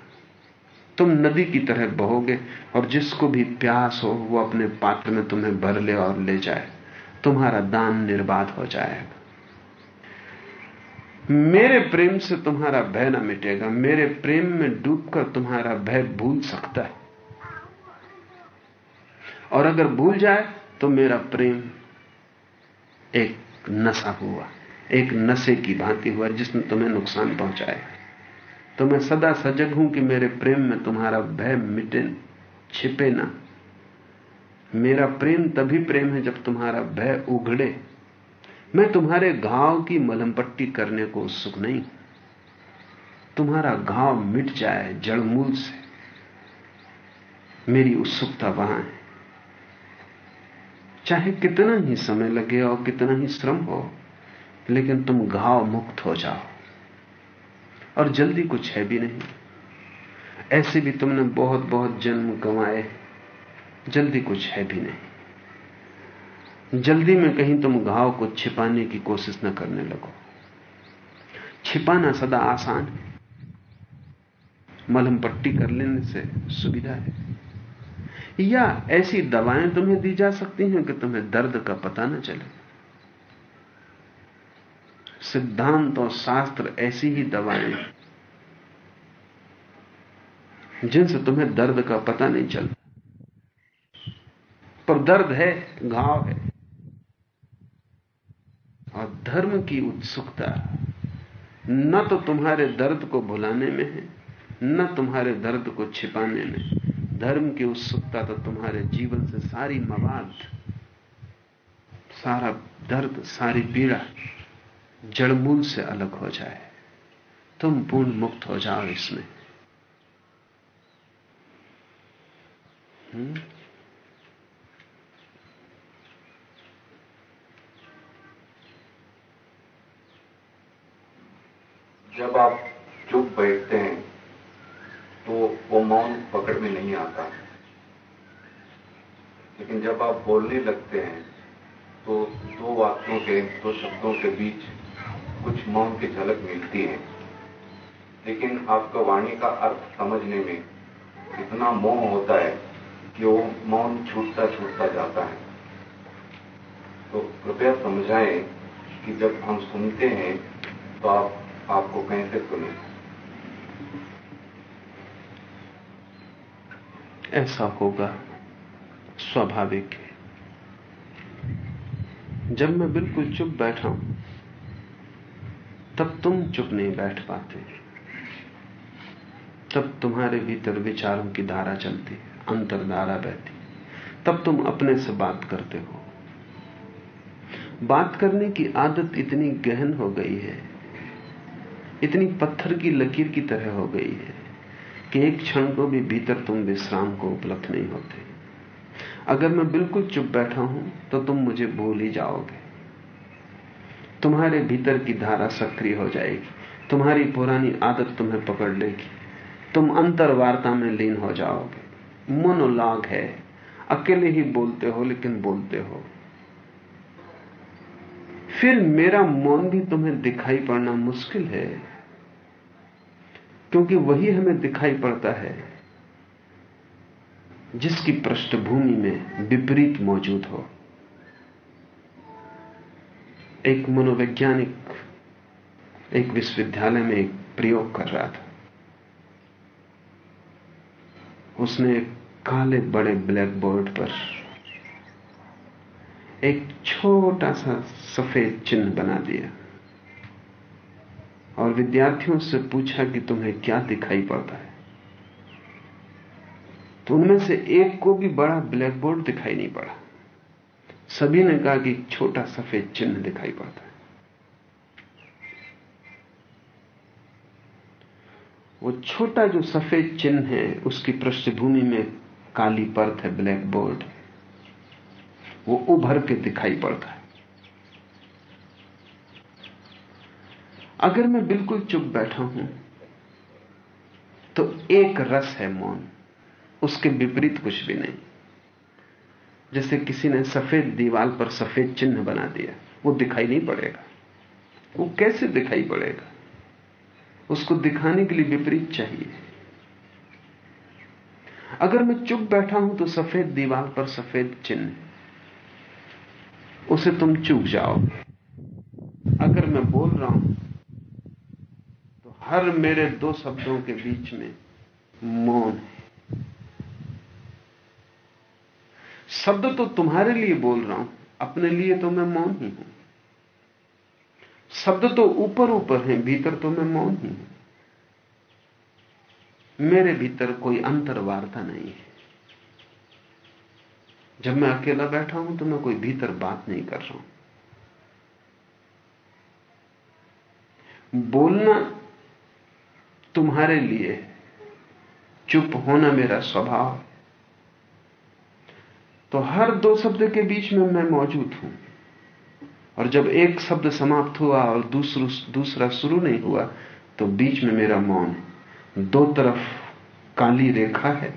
तुम नदी की तरह बहोगे, और जिसको भी प्यास हो, वो अपने पात्र में तुम्हें भर ले और ले जाए। तुम्हारा दान निर्बाध हो जाएगा। मेरे प्रेम से तुम्हारा भय ना मिटेगा, मेरे प्रेम में डूबकर तुम्हारा भय भूल सकता है। और अगर भूल जाए तो मेरा प्रेम एक नशा हुआ, एक नशे की भांति हुआ, जिसने तुम्हें नुकसान पहुँचाया। तो मैं सदा सजग हूँ कि मेरे प्रेम में तुम्हारा भय मिटे, छिपे ना मेरा प्रेम तभी प्रेम है जब तुम्हारा भय उघड़े। मैं तुम्हारे घाव की मलम पट्टी करने को उत्सुक नहीं। तुम्हारा घाव मिट जाए जड़मूल से। मेरी उत्सुकता वहाँ है। चाहे कितना ही समय लगे और कितना ही श्रम हो, लेकिन तुम घाव मुक्त हो जाओ। और जल्दी कुछ है भी नहीं। ऐसे भी तुमने बहुत बहुत जन्म गंवाए। जल्दी कुछ है भी नहीं। जल्दी में कहीं तुम घाव को छिपाने की कोशिश न करने लगो। छिपाना सदा आसान है। मलहम पट्टी कर लेने से सुविधा है। या ऐसी दवाएँ तुम्हें दी जा सकती हैं कि तुम्हें दर्द का पता न चले। सिद्धांत और शास्त्र ऐसी ही दवाएँ जिनसे तुम्हें दर्द का पता नहीं चलता। पर दर्द है, घाव है। और धर्म की उत्सुकता न तो तुम्हारे दर्द को भुलाने में है, न तुम्हारे दर्द को छिपाने में धर्म की उत्सुकता तो तुम्हारे जीवन से सारी मवाद, सारा दर्द, सारी पीड़ा जड़मूल से अलग हो जाए। तुम पूर्ण मुक्त हो जाओ इसमें। हुँ? जब आप चुप बैठते हैं तो वो मौन पकड़ में नहीं आता। लेकिन जब आप बोलने लगते हैं तो दो वाक्यों के, दो शब्दों के बीच कुछ मौन की झलक मिलती है। लेकिन आपका वाणी का अर्थ समझने में इतना मोह होता है कि वो मौन छूटता छूटता जाता है। तो कृपया समझाएँ कि जब हम सुनते हैं तो आप आपको कैसे सुने ऐसा होगा स्वाभाविक है। जब मैं बिल्कुल चुप बैठा हूँ, तब तुम चुप नहीं बैठ पाते। तब तुम्हारे भीतर विचारों की धारा चलती है अंतरधारा बहती। तब तुम अपने से बात करते हो। बात करने की आदत इतनी गहन हो गई है इतनी पत्थर की लकीर की तरह हो गई है कि एक क्षण को भी भीतर तुम विश्राम को उपलब्ध नहीं होते। अगर मैं बिल्कुल चुप बैठा हूँ तो तुम मुझे भूल ही जाओगे। तुम्हारे भीतर की धारा सक्रिय हो जाएगी। तुम्हारी पुरानी आदत तुम्हें पकड़ लेगी। तुम अंतर वार्ता में लीन हो जाओगे। मोनोलॉग है। अकेले ही बोलते हो, लेकिन बोलते हो। फिर मेरा मौन भी तुम्हें दिखाई पड़ना मुश्किल है, क्योंकि वही हमें दिखाई पड़ता है, जिसकी पृष्ठभूमि में विपरीत मौजूद हो। एक मनोवैज्ञानिक एक विश्वविद्यालय में एक प्रयोग कर रहा था। उसने काले बड़े ब्लैक बोर्ड पर एक छोटा सा सफ़ेद चिन्ह बना दिया। और विद्यार्थियों से पूछा कि तुम्हें क्या दिखाई पड़ता है? तो उनमें से एक को भी बड़ा ब्लैक बोर्ड दिखाई नहीं पड़ा। सभी ने कहा कि छोटा सफ़ेद चिन्ह दिखाई पड़ता है। वो छोटा जो सफ़ेद चिन्ह है, उसकी पृष्ठभूमि में काली परत है ब्लैक बोर्ड वो उभर के दिखाई पड़ता है। अगर मैं बिल्कुल चुप बैठा हूँ तो एक रस है मौन, उसके विपरीत कुछ भी नहीं। जैसे किसी ने सफ़ेद दीवार पर सफ़ेद चिन्ह बना दिया, वो दिखाई नहीं पड़ेगा। वो कैसे दिखाई पड़ेगा? उसको दिखाने के लिए विपरीत चाहिए। अगर मैं चुप बैठा हूँ तो सफ़ेद दीवार पर सफ़ेद चिन्ह। उसे तुम चूक जाओगे। अगर मैं बोल रहा हूँ तो हर मेरे दो शब्दों के बीच में मौन है। शब्द तो तुम्हारे लिए बोल रहा हूँ, अपने लिए तो मैं मौन ही हूँ। शब्द तो ऊपर ऊपर हैं, भीतर तो मैं मौन ही हूँ। मेरे भीतर कोई अंतर वार्ता नहीं है। जब मैं अकेला बैठा हूँ तो मैं कोई भीतर बात नहीं कर रहा हूँ। बोलना तुम्हारे लिए चुप होना मेरा स्वभाव। तो हर दो शब्द के बीच में मैं मौजूद हूँ। और जब एक शब्द समाप्त हुआ और दूसरा शुरू नहीं हुआ तो बीच में मेरा मौन। दो तरफ़ काली रेखा है,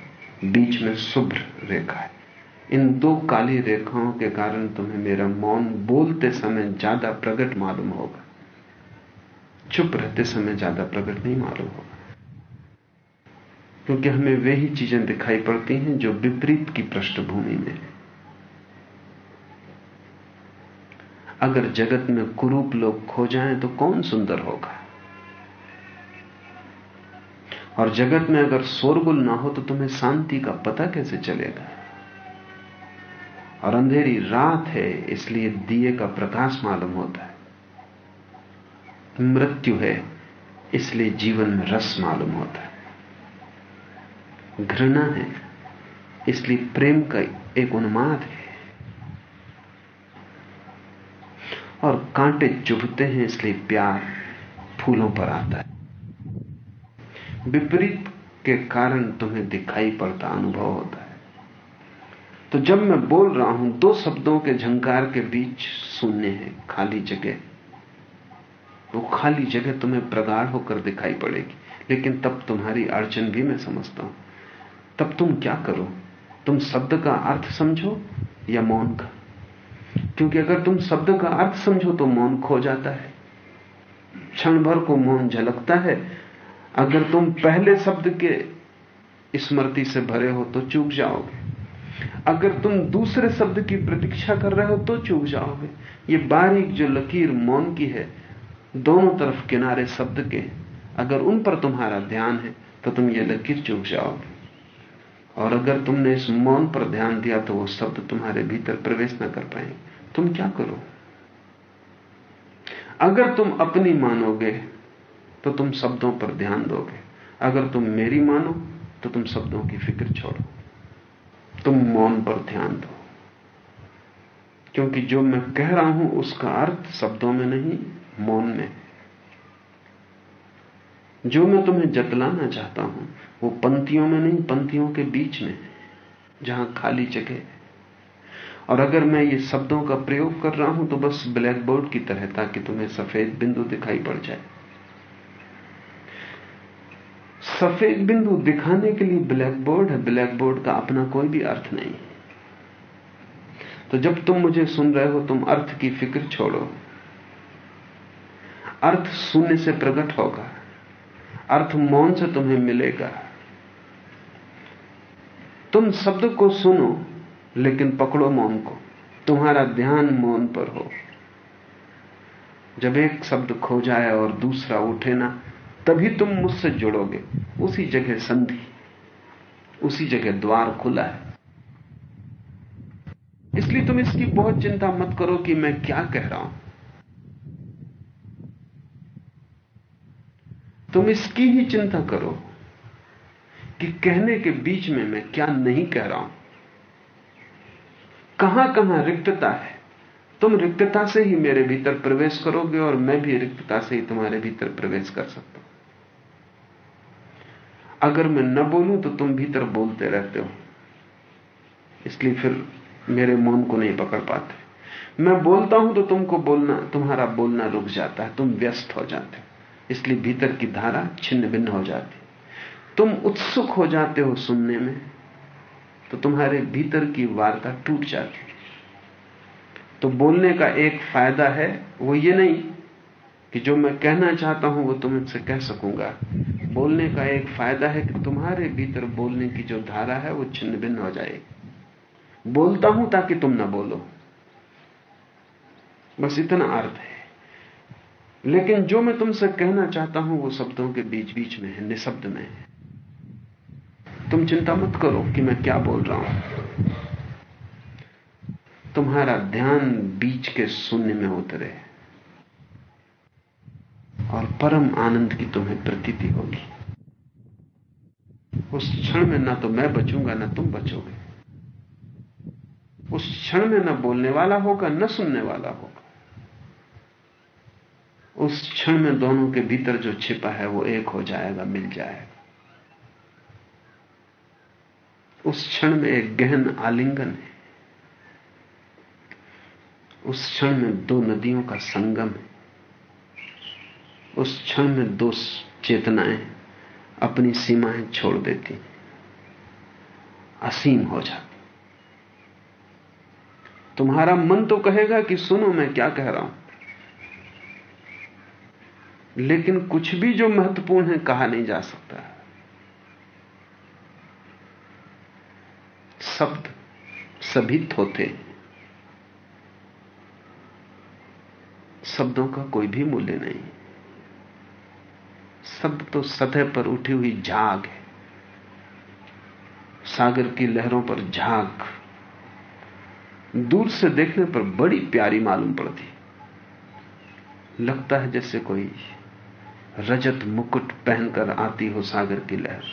बीच में शुभ्र रेखा है। इन दो काली रेखाओं के कारण तुम्हें मेरा मौन बोलते समय ज़्यादा प्रकट मालूम होगा। चुप रहते समय ज़्यादा प्रकट नहीं मालूम होगा। क्योंकि हमें वे ही चीज़ें दिखाई पड़ती हैं जो विपरीत की पृष्ठभूमि में है। अगर जगत में कुरूप लोग खो जाएँ तो कौन सुंदर होगा? और जगत में अगर शोरगुल ना हो तो तुम्हें शांति का पता कैसे चलेगा? और अंधेरी रात है, इसलिए दिए का प्रकाश मालूम होता है। मृत्यु है, इसलिए जीवन में रस मालूम होता है। घृणा है, इसलिए प्रेम का एक उन्माद है। और कांटे चुभते हैं, इसलिए प्यार फूलों पर आता है। विपरीत के कारण तुम्हें दिखाई पड़ता अनुभव होता है। तो जब मैं बोल रहा हूँ, दो शब्दों के झंकार के बीच शून्य है, खाली जगह। वो खाली जगह तुम्हें प्रगाढ़ होकर दिखाई पड़ेगी। लेकिन तब तुम्हारी अड़चन भी मैं समझता हूँ। तब तुम क्या करो? तुम शब्द का अर्थ समझो या मौन का? क्योंकि अगर तुम शब्द का अर्थ समझो तो मौन खो जाता है। क्षण भर को मौन झलकता है। अगर तुम पहले शब्द के स्मृति से भरे हो तो चूक जाओगे। अगर तुम दूसरे शब्द की प्रतीक्षा कर रहे हो तो चूक जाओगे। ये बारीक जो लकीर मौन की है, दोनों तरफ़ किनारे शब्द के अगर उन पर तुम्हारा ध्यान है तो तुम ये लकीर चूक जाओगे। और अगर तुमने इस मौन पर ध्यान दिया तो वो शब्द तुम्हारे भीतर प्रवेश न कर पाएँगे। तुम क्या करो? अगर तुम अपनी मानोगे तो तुम शब्दों पर ध्यान दोगे। अगर तुम मेरी मानो तो तुम शब्दों की फ़िक्र छोड़ो। तुम मौन पर ध्यान दो। क्योंकि जो मैं कह रहा हूँ, उसका अर्थ शब्दों में नहीं, मौन में जो मैं तुम्हें जतलाना चाहता हूँ, वो पंक्तियों में नहीं, पंक्तियों के बीच में जहाँ खाली जगह है। और अगर मैं ये शब्दों का प्रयोग कर रहा हूँ तो बस ब्लैक बोर्ड की तरह, ताकि तुम्हें सफ़ेद बिंदु दिखाई पड़ जाए। सफ़ेद बिंदु दिखाने के लिए ब्लैक बोर्ड है। ब्लैक बोर्ड का अपना कोई भी अर्थ नहीं। तो जब तुम मुझे सुन रहे हो, तुम अर्थ की फ़िक्र छोड़ो। अर्थ शून्य से प्रकट होगा। अर्थ मौन से तुम्हें मिलेगा। तुम शब्द को सुनो, लेकिन पकड़ो मौन को। तुम्हारा ध्यान मौन पर हो। जब एक शब्द खो जाए और दूसरा उठे ना तभी तुम मुझसे जुड़ोगे। उसी जगह संधि, उसी जगह द्वार खुला है। इसलिए तुम इसकी बहुत चिंता मत करो कि मैं क्या कह रहा हूँ। तुम इसकी ही चिंता करो कि कहने के बीच में मैं क्या नहीं कह रहा हूँ। कहाँ कहाँ रिक्तता है? तुम रिक्तता से ही मेरे भीतर प्रवेश करोगे और मैं भी रिक्तता से ही तुम्हारे भीतर प्रवेश कर सकता हूँ। अगर मैं न बोलूँ तो तुम भीतर बोलते रहते हो। इसलिए फिर मेरे मौन को नहीं पकड़ पाते। मैं बोलता हूँ तो तुमको बोलना, तुम्हारा बोलना रुक जाता है, तुम व्यस्त हो जाते हो। इसलिए भीतर की धारा छिन्न भिन्न हो जाती। तुम उत्सुक हो जाते हो सुनने में तो तुम्हारे भीतर की वार्ता टूट जाती। तो बोलने का एक फ़ायदा है, वो ये नहीं कि जो मैं कहना चाहता हूँ, वो तुमसे कह सकूँगा। बोलने का एक फ़ायदा है कि तुम्हारे भीतर बोलने की जो धारा है, वो छिन्न भिन्न हो जाएगी। बोलता हूँ ताकि तुम ना बोलो। बस इतना अर्थ है। लेकिन जो मैं तुमसे कहना चाहता हूँ, वो शब्दों के बीच बीच में है, निशब्द में है। तुम चिंता मत करो कि मैं क्या बोल रहा हूँ। तुम्हारा ध्यान बीच के शून्य में उतरे। और परम आनंद की तुम्हें प्रतीति होगी। उस क्षण में ना तो मैं बचूँगा, ना तुम बचोगे। उस क्षण में ना बोलने वाला होगा, न सुनने वाला होगा। उस क्षण में दोनों के भीतर जो छिपा है, वो एक हो जाएगा, मिल जाएगा। उस क्षण में एक गहन आलिंगन है। उस क्षण में दो नदियों का संगम है। उस क्षण में दो चेतनाएँ अपनी सीमाएँ छोड़ देती, असीम हो जाती। तुम्हारा मन तो कहेगा कि सुनो, मैं क्या कह रहा हूँ। लेकिन कुछ भी जो महत्वपूर्ण है, कहा नहीं जा सकता। शब्द सभी थोते शब्दों का कोई भी मूल्य नहीं। शब्द तो सतह पर उठी हुई झाग है। सागर की लहरों पर झाग। दूर से देखने पर बड़ी प्यारी मालूम पड़ती। लगता है जैसे कोई रजत मुकुट पहनकर आती हो सागर की लहर।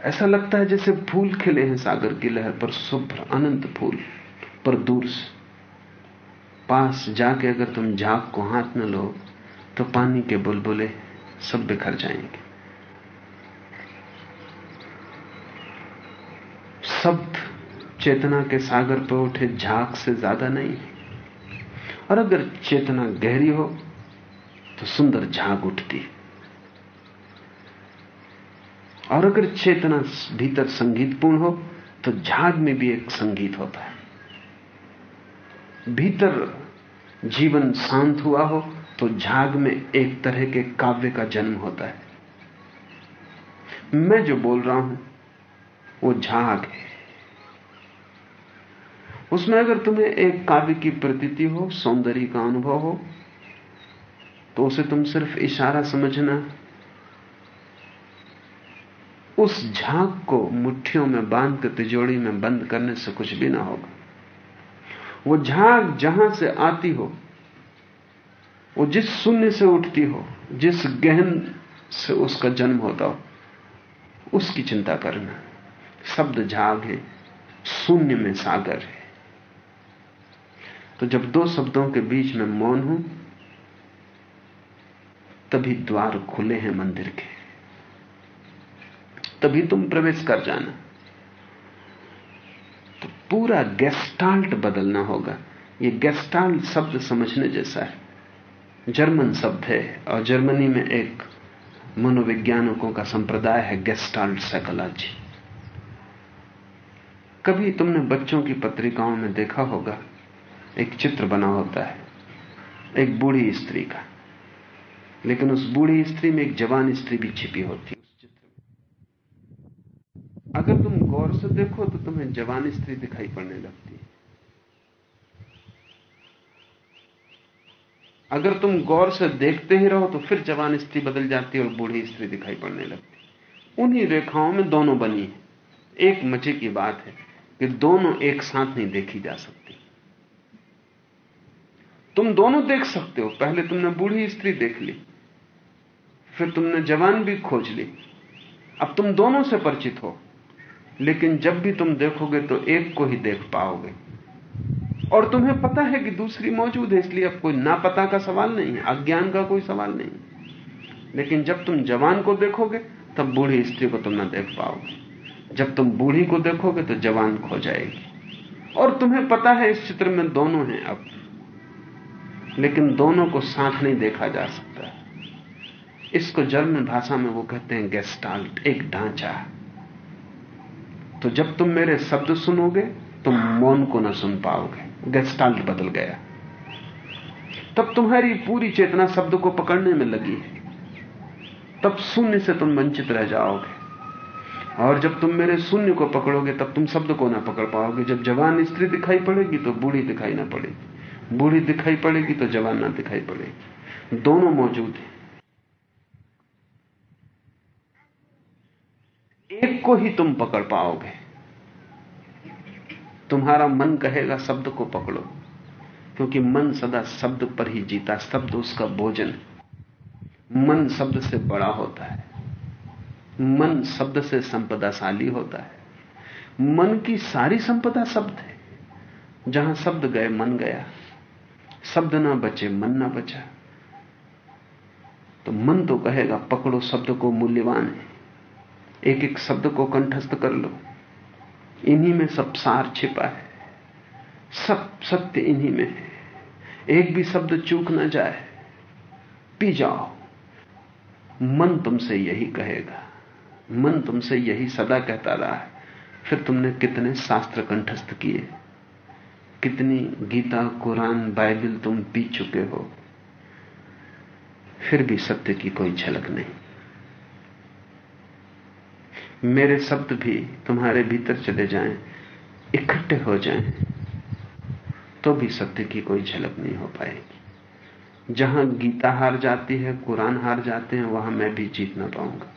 ऐसा लगता है जैसे फूल खिले हैं सागर की लहर पर, शुभ्र अनंत फूल पर दूर से। पास जाके अगर तुम झाग को हाथ में लो तो पानी के बुलबुले सब बिखर जाएँगे। शब्द चेतना के सागर पर उठे झाग से ज़्यादा नहीं। और अगर चेतना गहरी हो तो सुंदर झाग उठती और अगर चेतना भीतर संगीतपूर्ण हो तो झाग में भी एक संगीत होता है। भीतर जीवन शांत हुआ हो तो झाग में एक तरह के काव्य का जन्म होता है। मैं जो बोल रहा हूँ, वो झाग है। उसमें अगर तुम्हें एक काव्य की प्रतीति हो, सौंदर्य का अनुभव हो तो उसे तुम सिर्फ़ इशारा समझना। उस झाग को मुट्ठियों में बाँध कर तिजोड़ी में बंद करने से कुछ भी ना होगा। वो झाग जहाँ से आती हो वो जिस शून्य से उठती हो, जिस गहन से उसका जन्म होता हो, उसकी चिंता करना। शब्द झाग है, शून्य में सागर है। तो जब दो शब्दों के बीच में मौन हूँ, तभी द्वार खुले हैं मंदिर के। तभी तुम प्रवेश कर जाना। तो पूरा गेस्टाल्ट बदलना होगा। ये गेस्टाल्ट शब्द समझने जैसा है। जर्मन शब्द है और जर्मनी में एक मनोवैज्ञानिकों का संप्रदाय है गेस्टाल्ट साइकोलॉजी कभी तुमने बच्चों की पत्रिकाओं में देखा होगा? एक चित्र बना होता है, एक बूढ़ी स्त्री का। लेकिन उस बूढ़ी स्त्री में एक जवान स्त्री भी छिपी होती है। उस चित्र में अगर तुम गौर से देखो तो तुम्हें जवान स्त्री दिखाई पड़ने लगती है अगर तुम गौर से देखते ही रहो तो फिर जवान स्त्री बदल जाती है और बूढ़ी स्त्री दिखाई पड़ने लगती उन्हीं रेखाओं में दोनों बनी है। एक मज़े की बात है कि दोनों एक साथ नहीं देखी जा सकती। तुम दोनों देख सकते हो। पहले तुमने बूढ़ी स्त्री देख ली, फिर तुमने जवान भी खोज ली। अब तुम दोनों से परिचित हो, लेकिन जब भी तुम देखोगे तो एक को ही देख पाओगे। और तुम्हें पता है कि दूसरी मौजूद है, इसलिए अब कोई ना पता का सवाल नहीं है, अज्ञान का कोई सवाल नहीं लेकिन जब तुम जवान को देखोगे, तब बूढ़ी स्त्री को तुम ना देख पाओगे। जब तुम बूढ़ी को देखोगे तो जवान खो जाएगी। और तुम्हें पता है, इस चित्र में दोनों हैं अब। लेकिन दोनों को साथ नहीं देखा जा सकता। इसको जर्मन भाषा में वो कहते हैं गेस्टाल्ट एक ढांचा। तो जब तुम मेरे शब्द सुनोगे, तुम मौन को ना सुन पाओगे। गेस्टाल्ट बदल गया। तब तुम्हारी पूरी चेतना शब्द को पकड़ने में लगी है। तब शून्य से तुम वंचित रह जाओगे। और जब तुम मेरे शून्य को पकड़ोगे, तब तुम शब्द को ना पकड़ पाओगे। जब जवान स्त्री दिखाई पड़ेगी तो बूढ़ी दिखाई ना पड़ेगी। बूढ़ी दिखाई पड़ेगी तो जवान ना दिखाई पड़ेगी। दोनों मौजूद हैं। एक को ही तुम पकड़ पाओगे। तुम्हारा मन कहेगा, शब्द को पकड़ो। क्योंकि मन सदा शब्द पर ही जीता, शब्द उसका भोजन। मन शब्द से बड़ा होता है। मन शब्द से संपदाशाली होता है। मन की सारी संपदा शब्द है। जहाँ शब्द गए, मन गया। शब्द ना बचे, मन ना बचा। तो मन तो कहेगा, पकड़ो, शब्द को मूल्यवान है। एक एक शब्द को कंठस्थ कर लो। इन्हीं में सब सार छिपा है। सब सत्य इन्हीं में है। एक भी शब्द चूक ना जाए। पी जाओ। मन तुमसे यही कहेगा। मन तुमसे यही सदा कहता रहा है। फिर तुमने कितने शास्त्र कंठस्थ किए? कितनी गीता, कुरान, बाइबल तुम पी चुके हो? फिर भी सत्य की कोई झलक नहीं। मेरे शब्द भी तुम्हारे भीतर चले जाएँ, इकट्ठे हो जाएँ, तो भी सत्य की कोई झलक नहीं हो पाएगी। जहाँ गीता हार जाती है कुरान हार जाते हैं वहाँ मैं भी जीत ना पाऊँगा।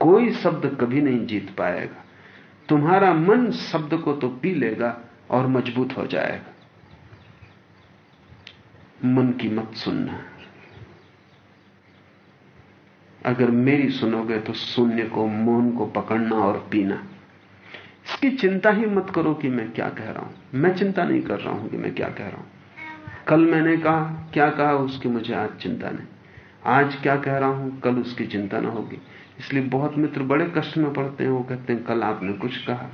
कोई शब्द कभी नहीं जीत पाएगा। तुम्हारा मन शब्द को तो पी लेगा और मज़बूत हो जाएगा। मन की मत सुनना। अगर मेरी सुनोगे तो शून्य को, मौन को पकड़ना और पीना। इसकी चिंता ही मत करो कि मैं क्या कह रहा हूँ। मैं चिंता नहीं कर रहा हूँ कि मैं क्या कह रहा हूँ। कल मैंने कहा, क्या कहा उसकी मुझे आज चिंता नहीं। आज क्या कह रहा हूँ, कल उसकी चिंता ना होगी। इसलिए बहुत मित्र बड़े कष्ट में पड़ते हैं, वो कहते हैं, कल आपने कुछ कहा।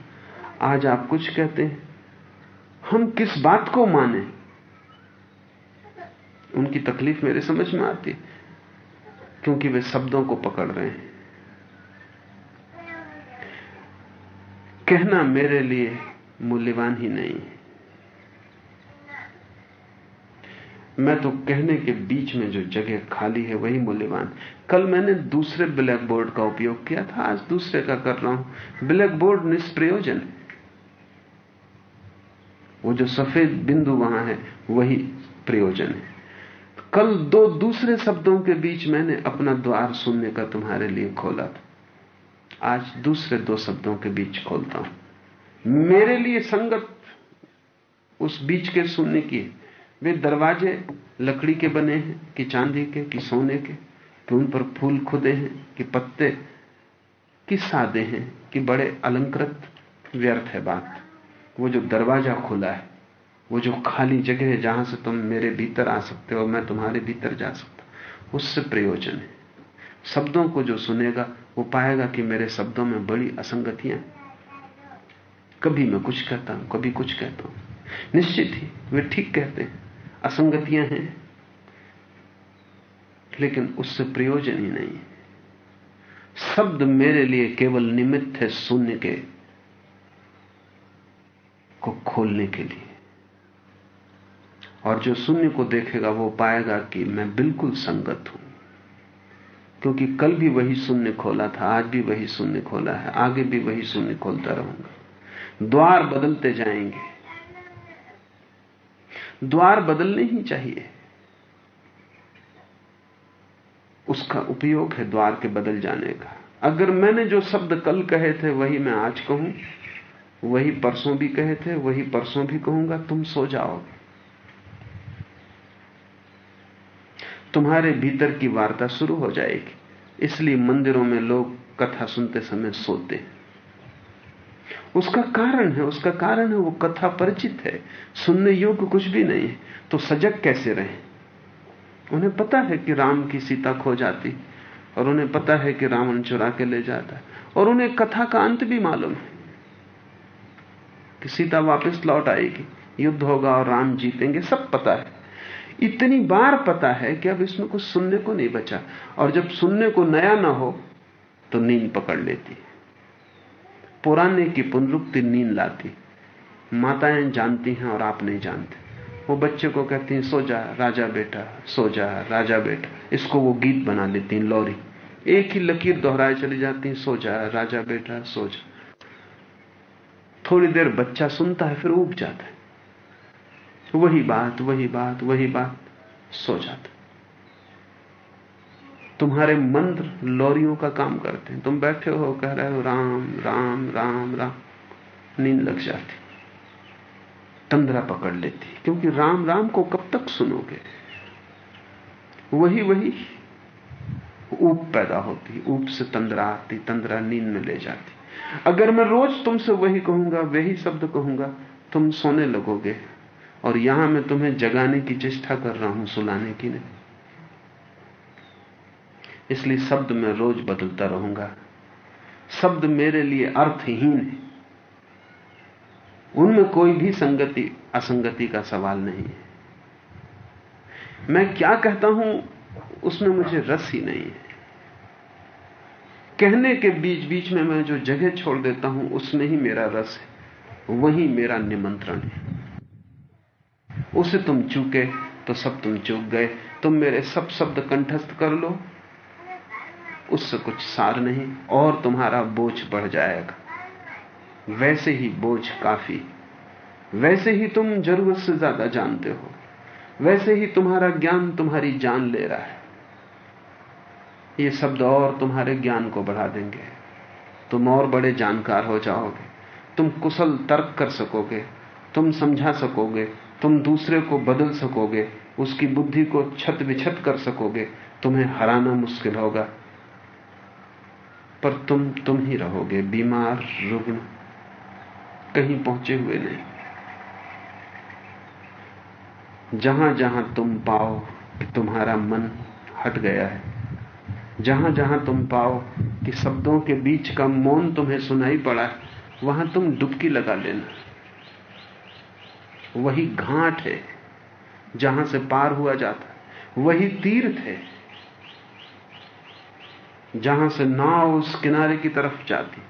आज आप कुछ कहते हैं। हम किस बात को माने? उनकी तकलीफ़ मेरे समझ में आती क्योंकि वे शब्दों को पकड़ रहे हैं। कहना मेरे लिए मूल्यवान ही नहीं है। मैं तो कहने के बीच में जो जगह खाली है, वही मूल्यवान। कल मैंने दूसरे ब्लैक बोर्ड का उपयोग किया था, आज दूसरे का कर रहा हूँ। ब्लैक बोर्ड निष्प्रयोजन। है वो जो सफ़ेद बिंदु वहाँ है, वही प्रयोजन है। कल दो दूसरे शब्दों के बीच मैंने अपना द्वार सुनने का तुम्हारे लिए खोला था। आज दूसरे दो शब्दों के बीच खोलता हूँ। मेरे लिए संगत उस बीच के सुनने की वे दरवाजे लकड़ी के बने हैं, कि चांदी के, कि सोने के, कि उन पर फूल खुदे हैं, कि पत्ते, कि सादे हैं, कि बड़े अलंकृत, व्यर्थ है बात। वो जो दरवाज़ा खुला है वो जो खाली जगह है जहाँ से तुम मेरे भीतर आ सकते हो मैं तुम्हारे भीतर जा सकता उससे प्रयोजन है। शब्दों को जो सुनेगा, वो पाएगा कि मेरे शब्दों में बड़ी असंगतियाँ कभी मैं कुछ कहता हूँ, कभी कुछ कहता हूँ। निश्चित ही वे ठीक कहते हैं, असंगतियाँ हैं। लेकिन उससे प्रयोजन ही नहीं है। शब्द मेरे लिए केवल निमित्त है शून्य के को खोलने के लिए। और जो शून्य को देखेगा, वो पाएगा कि मैं बिल्कुल संगत हूँ। क्योंकि कल भी वही शून्य खोला था, आज भी वही शून्य खोला है, आगे भी वही शून्य खोलता रहूँगा। द्वार बदलते जाएँगे। द्वार बदलने ही चाहिए। उसका उपयोग है द्वार के बदल जाने का। अगर मैंने जो शब्द कल कहे थे, वही मैं आज कहूँ, वही परसों भी कहे थे, वही परसों भी कहूँगा, तुम सो जाओगे तुम्हारे भीतर की वार्ता शुरू हो जाएगी। इसलिए मंदिरों में लोग कथा सुनते समय सोते हैं। उसका कारण है, उसका कारण है वो कथा परिचित है। सुनने योग्य कुछ भी नहीं है। तो सजग कैसे रहे? उन्हें पता है कि राम की सीता खो जाती और उन्हें पता है कि रावण चुरा के ले जाता और उन्हें कथा का अंत भी मालूम है कि सीता वापस लौट आएगी। युद्ध होगा और राम जीतेंगे, सब पता है। इतनी बार पता है कि अब इसमें कुछ सुनने को नहीं बचा। और जब सुनने को नया ना हो तो नींद पकड़ लेती पुराने की पुनरुक्ति नींद लाती माताएँ जानती हैं और आप नहीं जानते। वो बच्चे को कहती हैं, सो जा, राजा बेटा, सो जा, राजा बेटा। इसको वो गीत बना लेती हैं, लौरी। एक ही लकीर दोहराए चली जाती हैं, सो जा, राजा बेटा, सो जा। थोड़ी देर बच्चा सुनता है, फिर उब जाता है। वही बात वही बात वही बात सो जाता। तुम्हारे मंत्र लौरियों का काम करते हैं। तुम बैठे हो, कह रहे हो, राम राम राम राम। नींद लग जाती। तंद्रा पकड़ लेती। क्योंकि राम राम को कब तक सुनोगे? वही वही ऊप पैदा होती ऊप से तंद्रा आती, तंद्रा नींद में ले जाती। अगर मैं रोज तुमसे वही कहूँगा, वही शब्द कहूँगा, तुम सोने लगोगे। और यहाँ मैं तुम्हें जगाने की चेष्टा कर रहा हूँ, सुलाने की नहीं। इसलिए शब्द मैं रोज बदलता रहूँगा। शब्द मेरे लिए अर्थहीन है। उनमें कोई भी संगति, असंगति का सवाल नहीं है। मैं क्या कहता हूँ, उसमें मुझे रस ही नहीं है। कहने के बीच बीच में मैं जो जगह छोड़ देता हूँ, उसमें ही मेरा रस है। वही मेरा निमंत्रण है। उसे तुम चूके तो सब तुम चूक गए। तुम मेरे सब शब्द कंठस्थ कर लो। उससे कुछ सार नहीं, और तुम्हारा बोझ बढ़ जाएगा। वैसे ही बोझ काफ़ी। वैसे ही तुम ज़रूरत से ज़्यादा जानते हो। वैसे ही तुम्हारा ज्ञान तुम्हारी जान ले रहा है। ये शब्द और तुम्हारे ज्ञान को बढ़ा देंगे। तुम और बड़े जानकार हो जाओगे। तुम कुशल तर्क कर सकोगे। तुम समझा सकोगे। तुम दूसरे को बदल सकोगे, उसकी बुद्धि को छत विछत कर सकोगे, तुम्हें हराना मुश्किल होगा। पर तुम तुम ही रहोगे, बीमार, रुग्ण, कहीं पहुँचे हुए नहीं। जहाँ जहाँ तुम पाओ कि तुम्हारा मन हट गया है जहाँ जहाँ तुम पाओ कि शब्दों के बीच का मौन तुम्हें सुनाई पड़ा है, वहाँ तुम डुबकी लगा लेना। वही घाट है जहाँ से पार हुआ जाता वही तीर्थ है जहाँ से नाव उस किनारे की तरफ़ जाती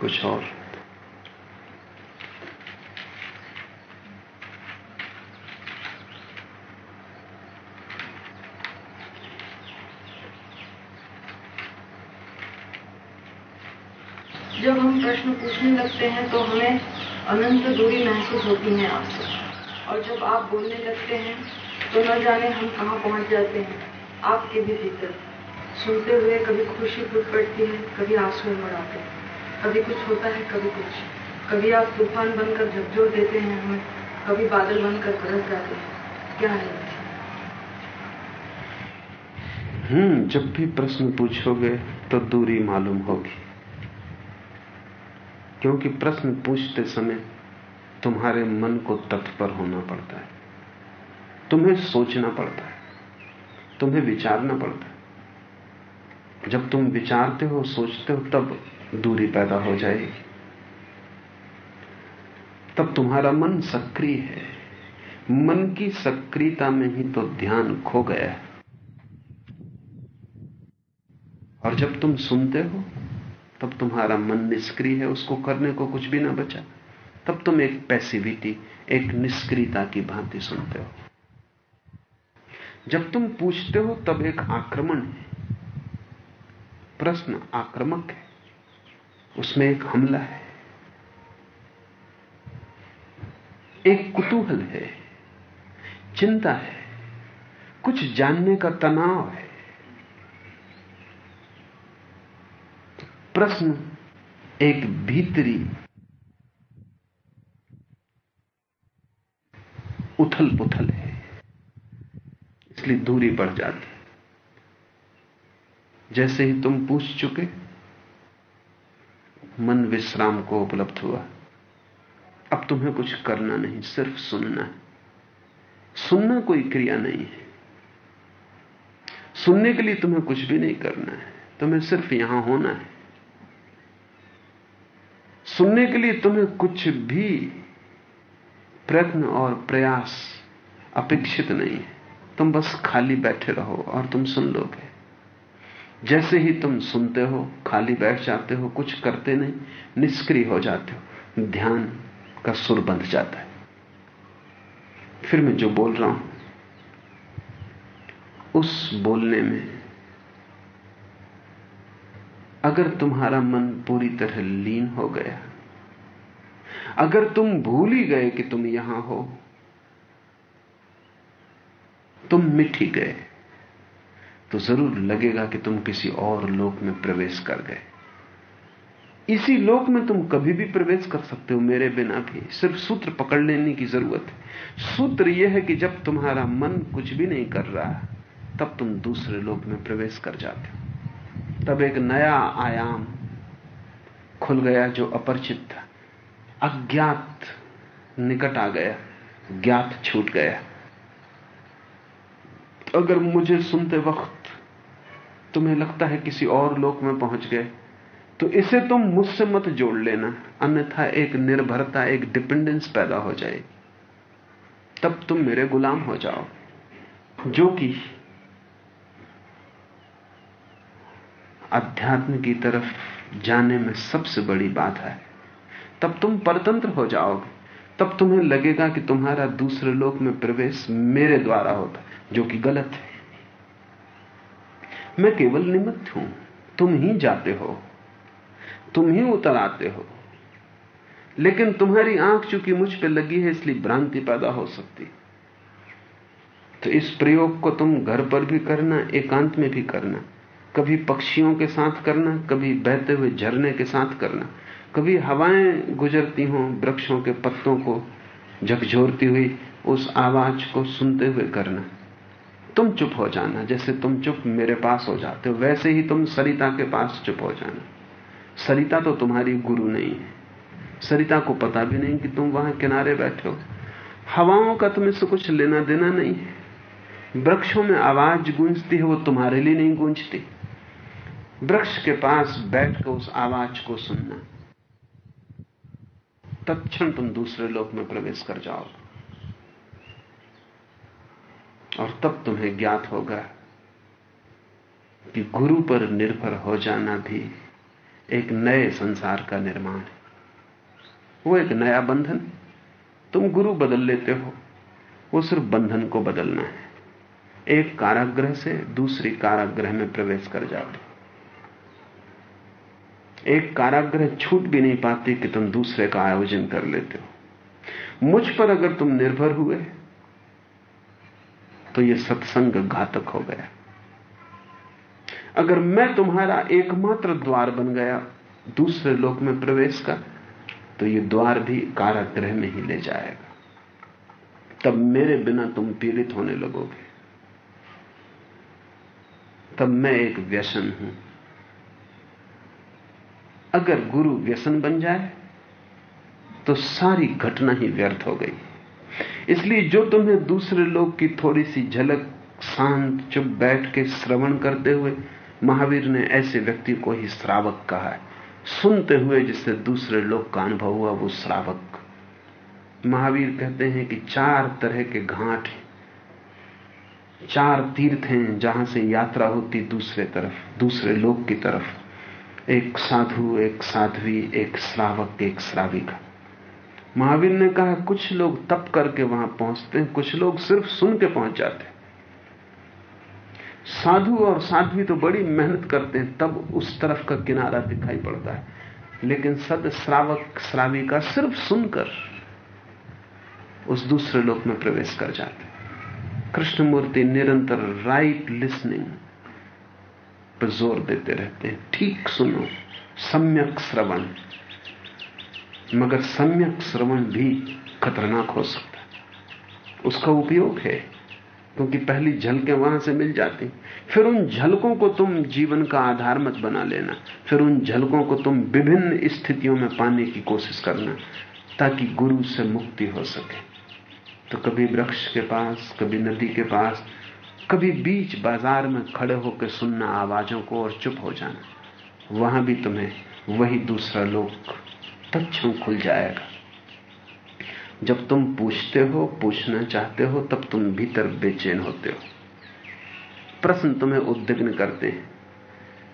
कुछ और जब हम प्रश्न पूछने लगते हैं तो हमें अनंत दूरी महसूस होती है आपसे। और जब आप बोलने लगते हैं तो न जाने हम कहाँ पहुँच जाते हैं। आपके भी भीतर। सुनते हुए कभी खुशी फूट पड़ती है, कभी आँसू उमड़ आते हैं। कभी कुछ होता है, कभी कुछ। कभी आप तूफ़ान बनकर झकझोर देते हैं हमें, कभी बादल बनकर बरस जाते हैं। क्या है हम्म जब भी प्रश्न पूछोगे तो दूरी मालूम होगी। क्योंकि प्रश्न पूछते समय तुम्हारे मन को तत्पर होना पड़ता है। तुम्हें सोचना पड़ता है। तुम्हें विचारना पड़ता है। जब तुम विचारते हो, सोचते हो, तब दूरी पैदा हो जाएगी। तब तुम्हारा मन सक्रिय है। मन की सक्रियता में ही तो ध्यान खो गया है। और जब तुम सुनते हो तब तुम्हारा मन निष्क्रिय है, उसको करने को कुछ भी ना बचा। तब तुम एक पैसिविटी एक निष्क्रियता की भांति सुनते हो। जब तुम पूछते हो, तब एक आक्रमण है। प्रश्न आक्रमक है। उसमें एक हमला है। एक कुतूहल है। चिंता है। कुछ जानने का तनाव है। प्रश्न एक भीतरी उथल पुथल है। इसलिए दूरी बढ़ जाती है। जैसे ही तुम पूछ चुके, मन विश्राम को उपलब्ध हुआ। अब तुम्हें कुछ करना नहीं, सिर्फ़ सुनना है। सुनना कोई क्रिया नहीं है। सुनने के लिए तुम्हें कुछ भी नहीं करना है। तुम्हें सिर्फ़ यहाँ होना है। सुनने के लिए तुम्हें कुछ भी प्रयत्न और प्रयास अपेक्षित नहीं है। तुम बस खाली बैठे रहो और तुम सुन लोगे। जैसे ही तुम सुनते हो, खाली बैठ जाते हो, कुछ करते नहीं, निष्क्रिय हो जाते हो, ध्यान का सुर बंध जाता है। फिर मैं जो बोल रहा हूँ, उस बोलने में अगर तुम्हारा मन पूरी तरह लीन हो गया, अगर तुम भूल ही गए कि तुम यहाँ हो, तुम मिट ही गए तो ज़रूर लगेगा कि तुम किसी और लोक में प्रवेश कर गए। इसी लोक में तुम कभी भी प्रवेश कर सकते हो मेरे बिना भी। सिर्फ़ सूत्र पकड़ लेने की ज़रूरत है। सूत्र यह है कि जब तुम्हारा मन कुछ भी नहीं कर रहा, तब तुम दूसरे लोक में प्रवेश कर जाते हो। तब एक नया आयाम खुल गया जो अपरिचित था। अज्ञात निकट आ गया, ज्ञात छूट गया। अगर मुझे सुनते वक्त तुम्हें लगता है किसी और लोक में पहुँच गए तो इसे तुम मुझसे मत जोड़ लेना। अन्यथा एक निर्भरता, एक डिपेंडेंस पैदा हो जाए तब तुम मेरे गुलाम हो जाओ। जो कि अध्यात्म की तरफ़ जाने में सबसे बड़ी बात है। तब तुम परतंत्र हो जाओगे। तब तुम्हें लगेगा कि तुम्हारा दूसरे लोक में प्रवेश मेरे द्वारा होता जो कि गलत है। मैं केवल निमित्त हूँ। तुम ही जाते हो। तुम ही उतर आते हो। लेकिन तुम्हारी आँख चूँकि मुझ पे लगी है, इसलिए भ्रांति पैदा हो सकती। तो इस प्रयोग को तुम घर पर भी करना, एकांत में भी करना। कभी पक्षियों के साथ करना, कभी बहते हुए झरने के साथ करना। कभी हवाएँ गुजरती हों, वृक्षों के पत्तों को झकझोरती हुई, उस आवाज़ को सुनते हुए करना। तुम चुप हो जाना, जैसे तुम चुप मेरे पास हो जाते हो, वैसे ही तुम सरिता के पास चुप हो जाना। सरिता तो तुम्हारी गुरु नहीं है। सरिता को पता भी नहीं कि तुम वहाँ किनारे बैठे हो। हवाओं का तुम्हें से कुछ लेना देना नहीं है। वृक्षों में आवाज़ गूंजती है, वो तुम्हारे लिए नहीं गूंजती। वृक्ष के पास बैठ कर उस आवाज़ को सुनना। तत्क्षण तुम दूसरे लोक में प्रवेश कर जाओ। और तब तुम्हें ज्ञात होगा कि गुरु पर निर्भर हो जाना भी एक नए संसार का निर्माण है। वो एक नया बंधन। तुम गुरु बदल लेते हो। वो सिर्फ़ बंधन को बदलना है। एक कारागृह से दूसरी कारागृह में प्रवेश कर जाते एक कारागृह छूट भी नहीं पाती कि तुम दूसरे का आयोजन कर लेते हो। मुझ पर अगर तुम निर्भर हुए तो यह सत्संग घातक हो गया। अगर मैं तुम्हारा एकमात्र द्वार बन गया, दूसरे लोक में प्रवेश का तो यह द्वार भी कारागृह में ही ले जाएगा। तब मेरे बिना तुम पीड़ित होने लगोगे। तब मैं एक व्यसन हूँ। अगर गुरु व्यसन बन जाए तो सारी घटना ही व्यर्थ हो गई। इसलिए जो तुम्हें दूसरे लोग की थोड़ी सी झलक, शांत, चुप बैठ के श्रवण करते हुए, महावीर ने ऐसे व्यक्ति को ही श्रावक कहा है। सुनते हुए जिससे दूसरे लोग का अनुभव हुआ, वो श्रावक। महावीर कहते हैं कि चार तरह के घाट चार तीर्थ हैं जहाँ से यात्रा होती दूसरे तरफ़, दूसरे लोग की तरफ़। एक साधु, एक साध्वी, एक श्रावक, एक श्राविका। महावीर ने कहा, कुछ लोग तप करके वहाँ पहुँचते हैं, कुछ लोग सिर्फ़ सुन के पहुँच जाते हैं। साधु और साध्वी तो बड़ी मेहनत करते हैं, तब उस तरफ़ का किनारा दिखाई पड़ता है। लेकिन सद श्रावक, श्राविका सिर्फ़ सुनकर उस दूसरे लोक में प्रवेश कर जाते कृष्णमूर्ति निरंतर राइट लिसनिंग पर ज़ोर देते रहते हैं। ठीक सुनो, सम्यक श्रवण। मगर सम्यक श्रवण भी खतरनाक हो सकता है। उसका उपयोग है, क्योंकि पहली झलकें वहाँ से मिल जाती। फिर उन झलकों को तुम जीवन का आधार मत बना लेना। फिर उन झलकों को तुम विभिन्न स्थितियों में पाने की कोशिश करना, ताकि गुरु से मुक्ति हो सके। तो कभी वृक्ष के पास, कभी नदी के पास कभी बीच बाज़ार में खड़े होकर सुनना आवाजों को और चुप हो जाना। वहाँ भी तुम्हें वही दूसरा लोग तत्म खुल जाएगा। जब तुम पूछते हो, पूछना चाहते हो, तब तुम भीतर बेचैन होते हो। प्रश्न तुम्हें उद्विग्न करते हैं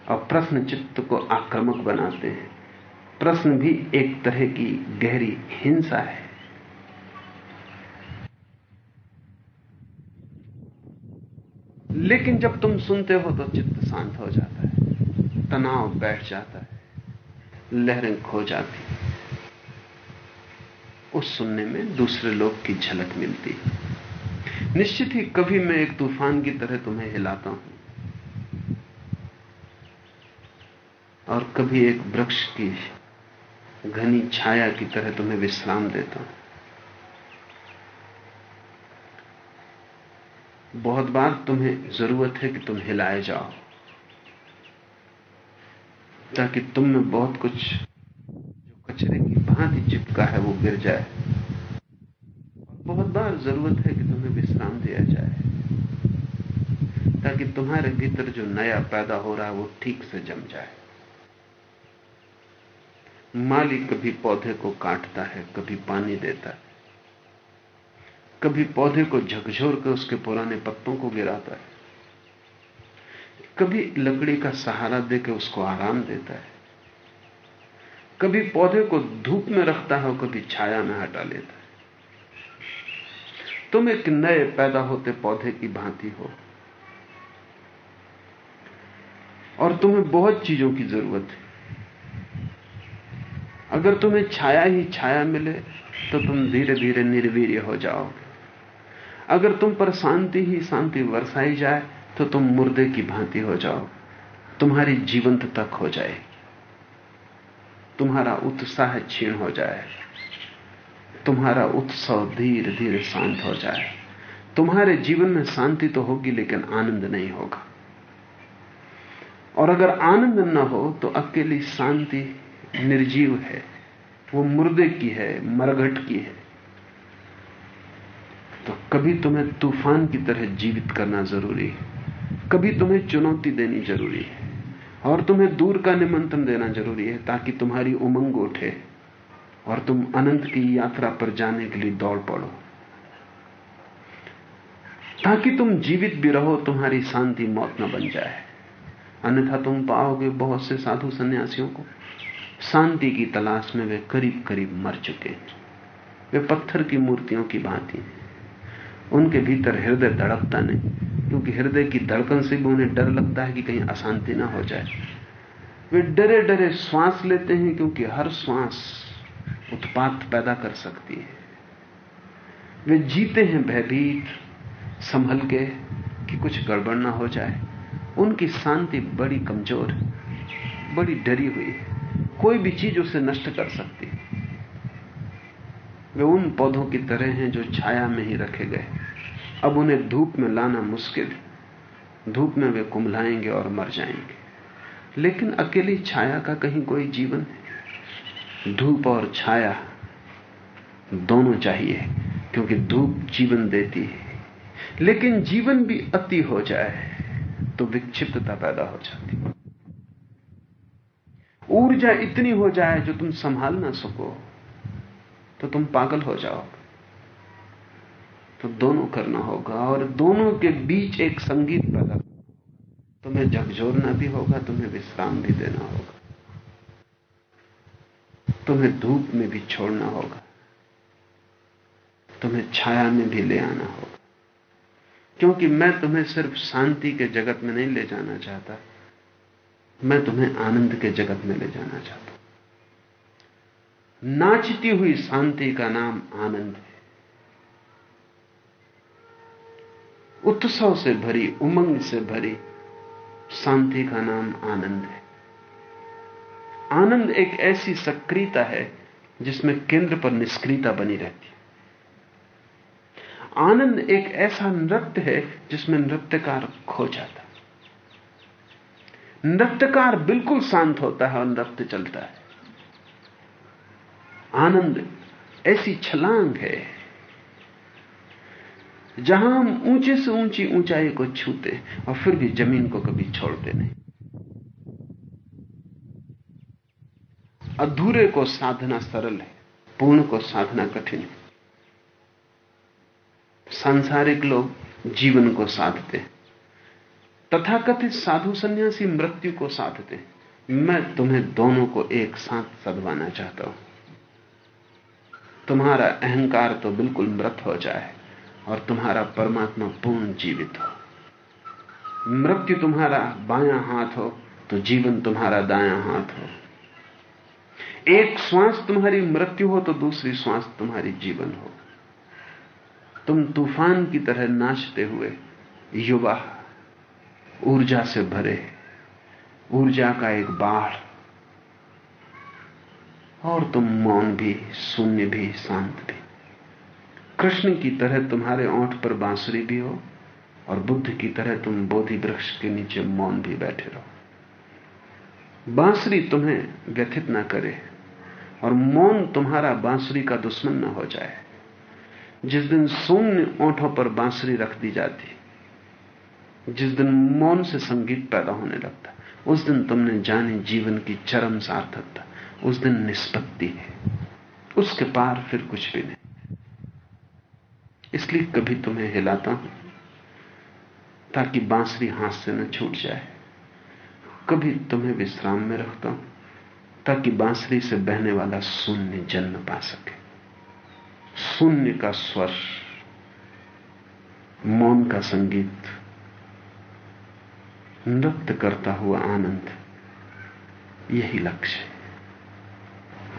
और प्रश्न चित्त को आक्रामक बनाते हैं। प्रश्न भी एक तरह की गहरी हिंसा है। लेकिन जब तुम सुनते हो तो चित्त शांत हो जाता है। तनाव बैठ जाता है। लहरें खो जाती उस सुनने में दूसरे लोग की झलक मिलती निश्चित ही कभी मैं एक तूफ़ान की तरह तुम्हें हिलाता हूँ। और कभी एक वृक्ष की घनी छाया की तरह तुम्हें विश्राम देता हूँ। बहुत बार तुम्हें ज़रूरत है कि तुम हिलाए जाओ, ताकि तुम में बहुत कुछ जो कचरे की भांति चिपका है वो गिर जाए। बहुत बार ज़रूरत है कि तुम्हें विश्राम दिया जाए, ताकि तुम्हारे भीतर जो नया पैदा हो रहा है वो ठीक से जम जाए। माली कभी पौधे को काटता है, कभी पानी देता है कभी पौधे को झकझोर कर उसके पुराने पत्तों को गिराता है। कभी लकड़ी का सहारा देकर उसको आराम देता है। कभी पौधे को धूप में रखता है और कभी छाया में हटा लेता है। तुम एक नए पैदा होते पौधे की भांति हो। और तुम्हें बहुत चीज़ों की ज़रूरत है। अगर तुम्हें छाया ही छाया मिले तो तुम धीरे धीरे निर्वीर्य हो जाओगे। अगर तुम पर शांति ही शांति वर्षाई जाए तो तुम मुर्दे की भांति हो जाओ। तुम्हारी जीवंत तक हो जाए तुम्हारा उत्साह क्षीण हो जाए। तुम्हारा उत्सव धीरे धीरे शांत हो जाए। तुम्हारे जीवन में शांति तो होगी, लेकिन आनंद नहीं होगा। और अगर आनंद न हो तो अकेली शांति निर्जीव है। वो मुर्दे की है, मरघट की है। तो कभी तुम्हें तूफ़ान की तरह जीवित करना ज़रूरी है। कभी तुम्हें चुनौती देनी ज़रूरी है। और तुम्हें दूर का निमंत्रण देना ज़रूरी है ताकि तुम्हारी उमंग उठे और तुम अनंत की यात्रा पर जाने के लिए दौड़ पड़ो। ताकि तुम जीवित भी रहो, तुम्हारी शांति मौत न बन जाए। अन्यथा तुम पाओगे बहुत से साधु सन्यासियों को। शांति की तलाश में वे करीब करीब मर चुके वे पत्थर की मूर्तियों की भांति हैं। उनके भीतर हृदय धड़कता नहीं, क्योंकि हृदय की धड़कन से भी उन्हें डर लगता है कि कहीं अशांति ना हो जाए। वे डरे डरे श्वास लेते हैं, क्योंकि हर श्वास उत्पात पैदा कर सकती है। वे जीते हैं भयभीत, संभल के कि कुछ गड़बड़ ना हो जाए। उनकी शांति बड़ी कमज़ोर, बड़ी डरी हुई है। कोई भी चीज़ उसे नष्ट कर सकती है। वे उन पौधों की तरह हैं जो छाया में ही रखे गए। अब उन्हें धूप में लाना मुश्किल। धूप में वे कुमलाएँगे और मर जाएँगे। लेकिन अकेली छाया का कहीं कोई जीवन है धूप और छाया दोनों चाहिए, क्योंकि धूप जीवन देती है। लेकिन जीवन भी अति हो जाए तो विक्षिप्तता पैदा हो जाती ऊर्जा इतनी हो जाए जो तुम संभाल ना सको। तो तुम पागल हो जाओ। तो दोनों करना होगा और दोनों के बीच एक संगीत पैदा तुम्हें झकझोरना भी होगा, तुम्हें विश्राम भी देना होगा। तुम्हें धूप में भी छोड़ना होगा। तुम्हें छाया में भी ले आना होगा। क्योंकि मैं तुम्हें सिर्फ़ शांति के जगत में नहीं ले जाना चाहता, मैं तुम्हें आनंद के जगत में ले जाना चाहता नाचती हुई शांति का नाम आनंद है। उत्सव से भरी, उमंग से भरी शांति का नाम आनंद है। आनंद एक ऐसी सक्रियता है जिसमें केंद्र पर निष्क्रियता बनी रहती आनंद एक ऐसा नृत्य है जिसमें नृत्यकार खो जाता नृत्यकार बिल्कुल शांत होता है और नृत्य चलता है। आनंद, ऐसी छलांग है, जहाँ हम ऊँचे से ऊँची ऊंचाई को छूते और फिर भी ज़मीन को कभी छोड़ते नहीं। अधूरे को साधना सरल है, पूर्ण को साधना कठिन है। सांसारिक लोग जीवन को साधते तथाकथित साधु सन्यासी मृत्यु को साधते मैं तुम्हें दोनों को एक साथ सदवाना चाहता हूँ। तुम्हारा अहंकार तो बिल्कुल मृत हो जाए और तुम्हारा परमात्मा पूर्ण जीवित हो। मृत्यु तुम्हारा बायां हाथ हो तो जीवन तुम्हारा दायां हाथ हो। एक श्वास तुम्हारी मृत्यु हो तो दूसरी श्वास तुम्हारी जीवन हो। तुम तूफ़ान की तरह नाचते हुए युवा ऊर्जा से भरे, ऊर्जा का एक बाढ़ और तुम मौन भी, शून्य भी, शांत भी। कृष्ण की तरह तुम्हारे ओंठ पर बांसुरी भी हो और बुद्ध की तरह तुम बोधि वृक्ष के नीचे मौन भी बैठे रहो। बांसुरी तुम्हें व्यथित ना करे और मौन तुम्हारा बांसुरी का दुश्मन ना हो जाए। जिस दिन शून्य ओंठों पर बांसुरी रख दी जाती, जिस दिन मौन से संगीत पैदा होने लगता, उस दिन तुमने जानी जीवन की चरम सार्थकता। उस दिन निष्पत्ति है। उसके पार फिर कुछ भी नहीं। इसलिए कभी तुम्हें हिलाता हूँ, ताकि बांसुरी हाथ से न छूट जाए। कभी तुम्हें विश्राम में रखता हूँ, ताकि बांसुरी से बहने वाला शून्य जन्म पा सके। शून्य का स्वर, मौन का संगीत, नृत्य करता हुआ आनंद, यही लक्ष्य है।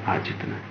आज इतना।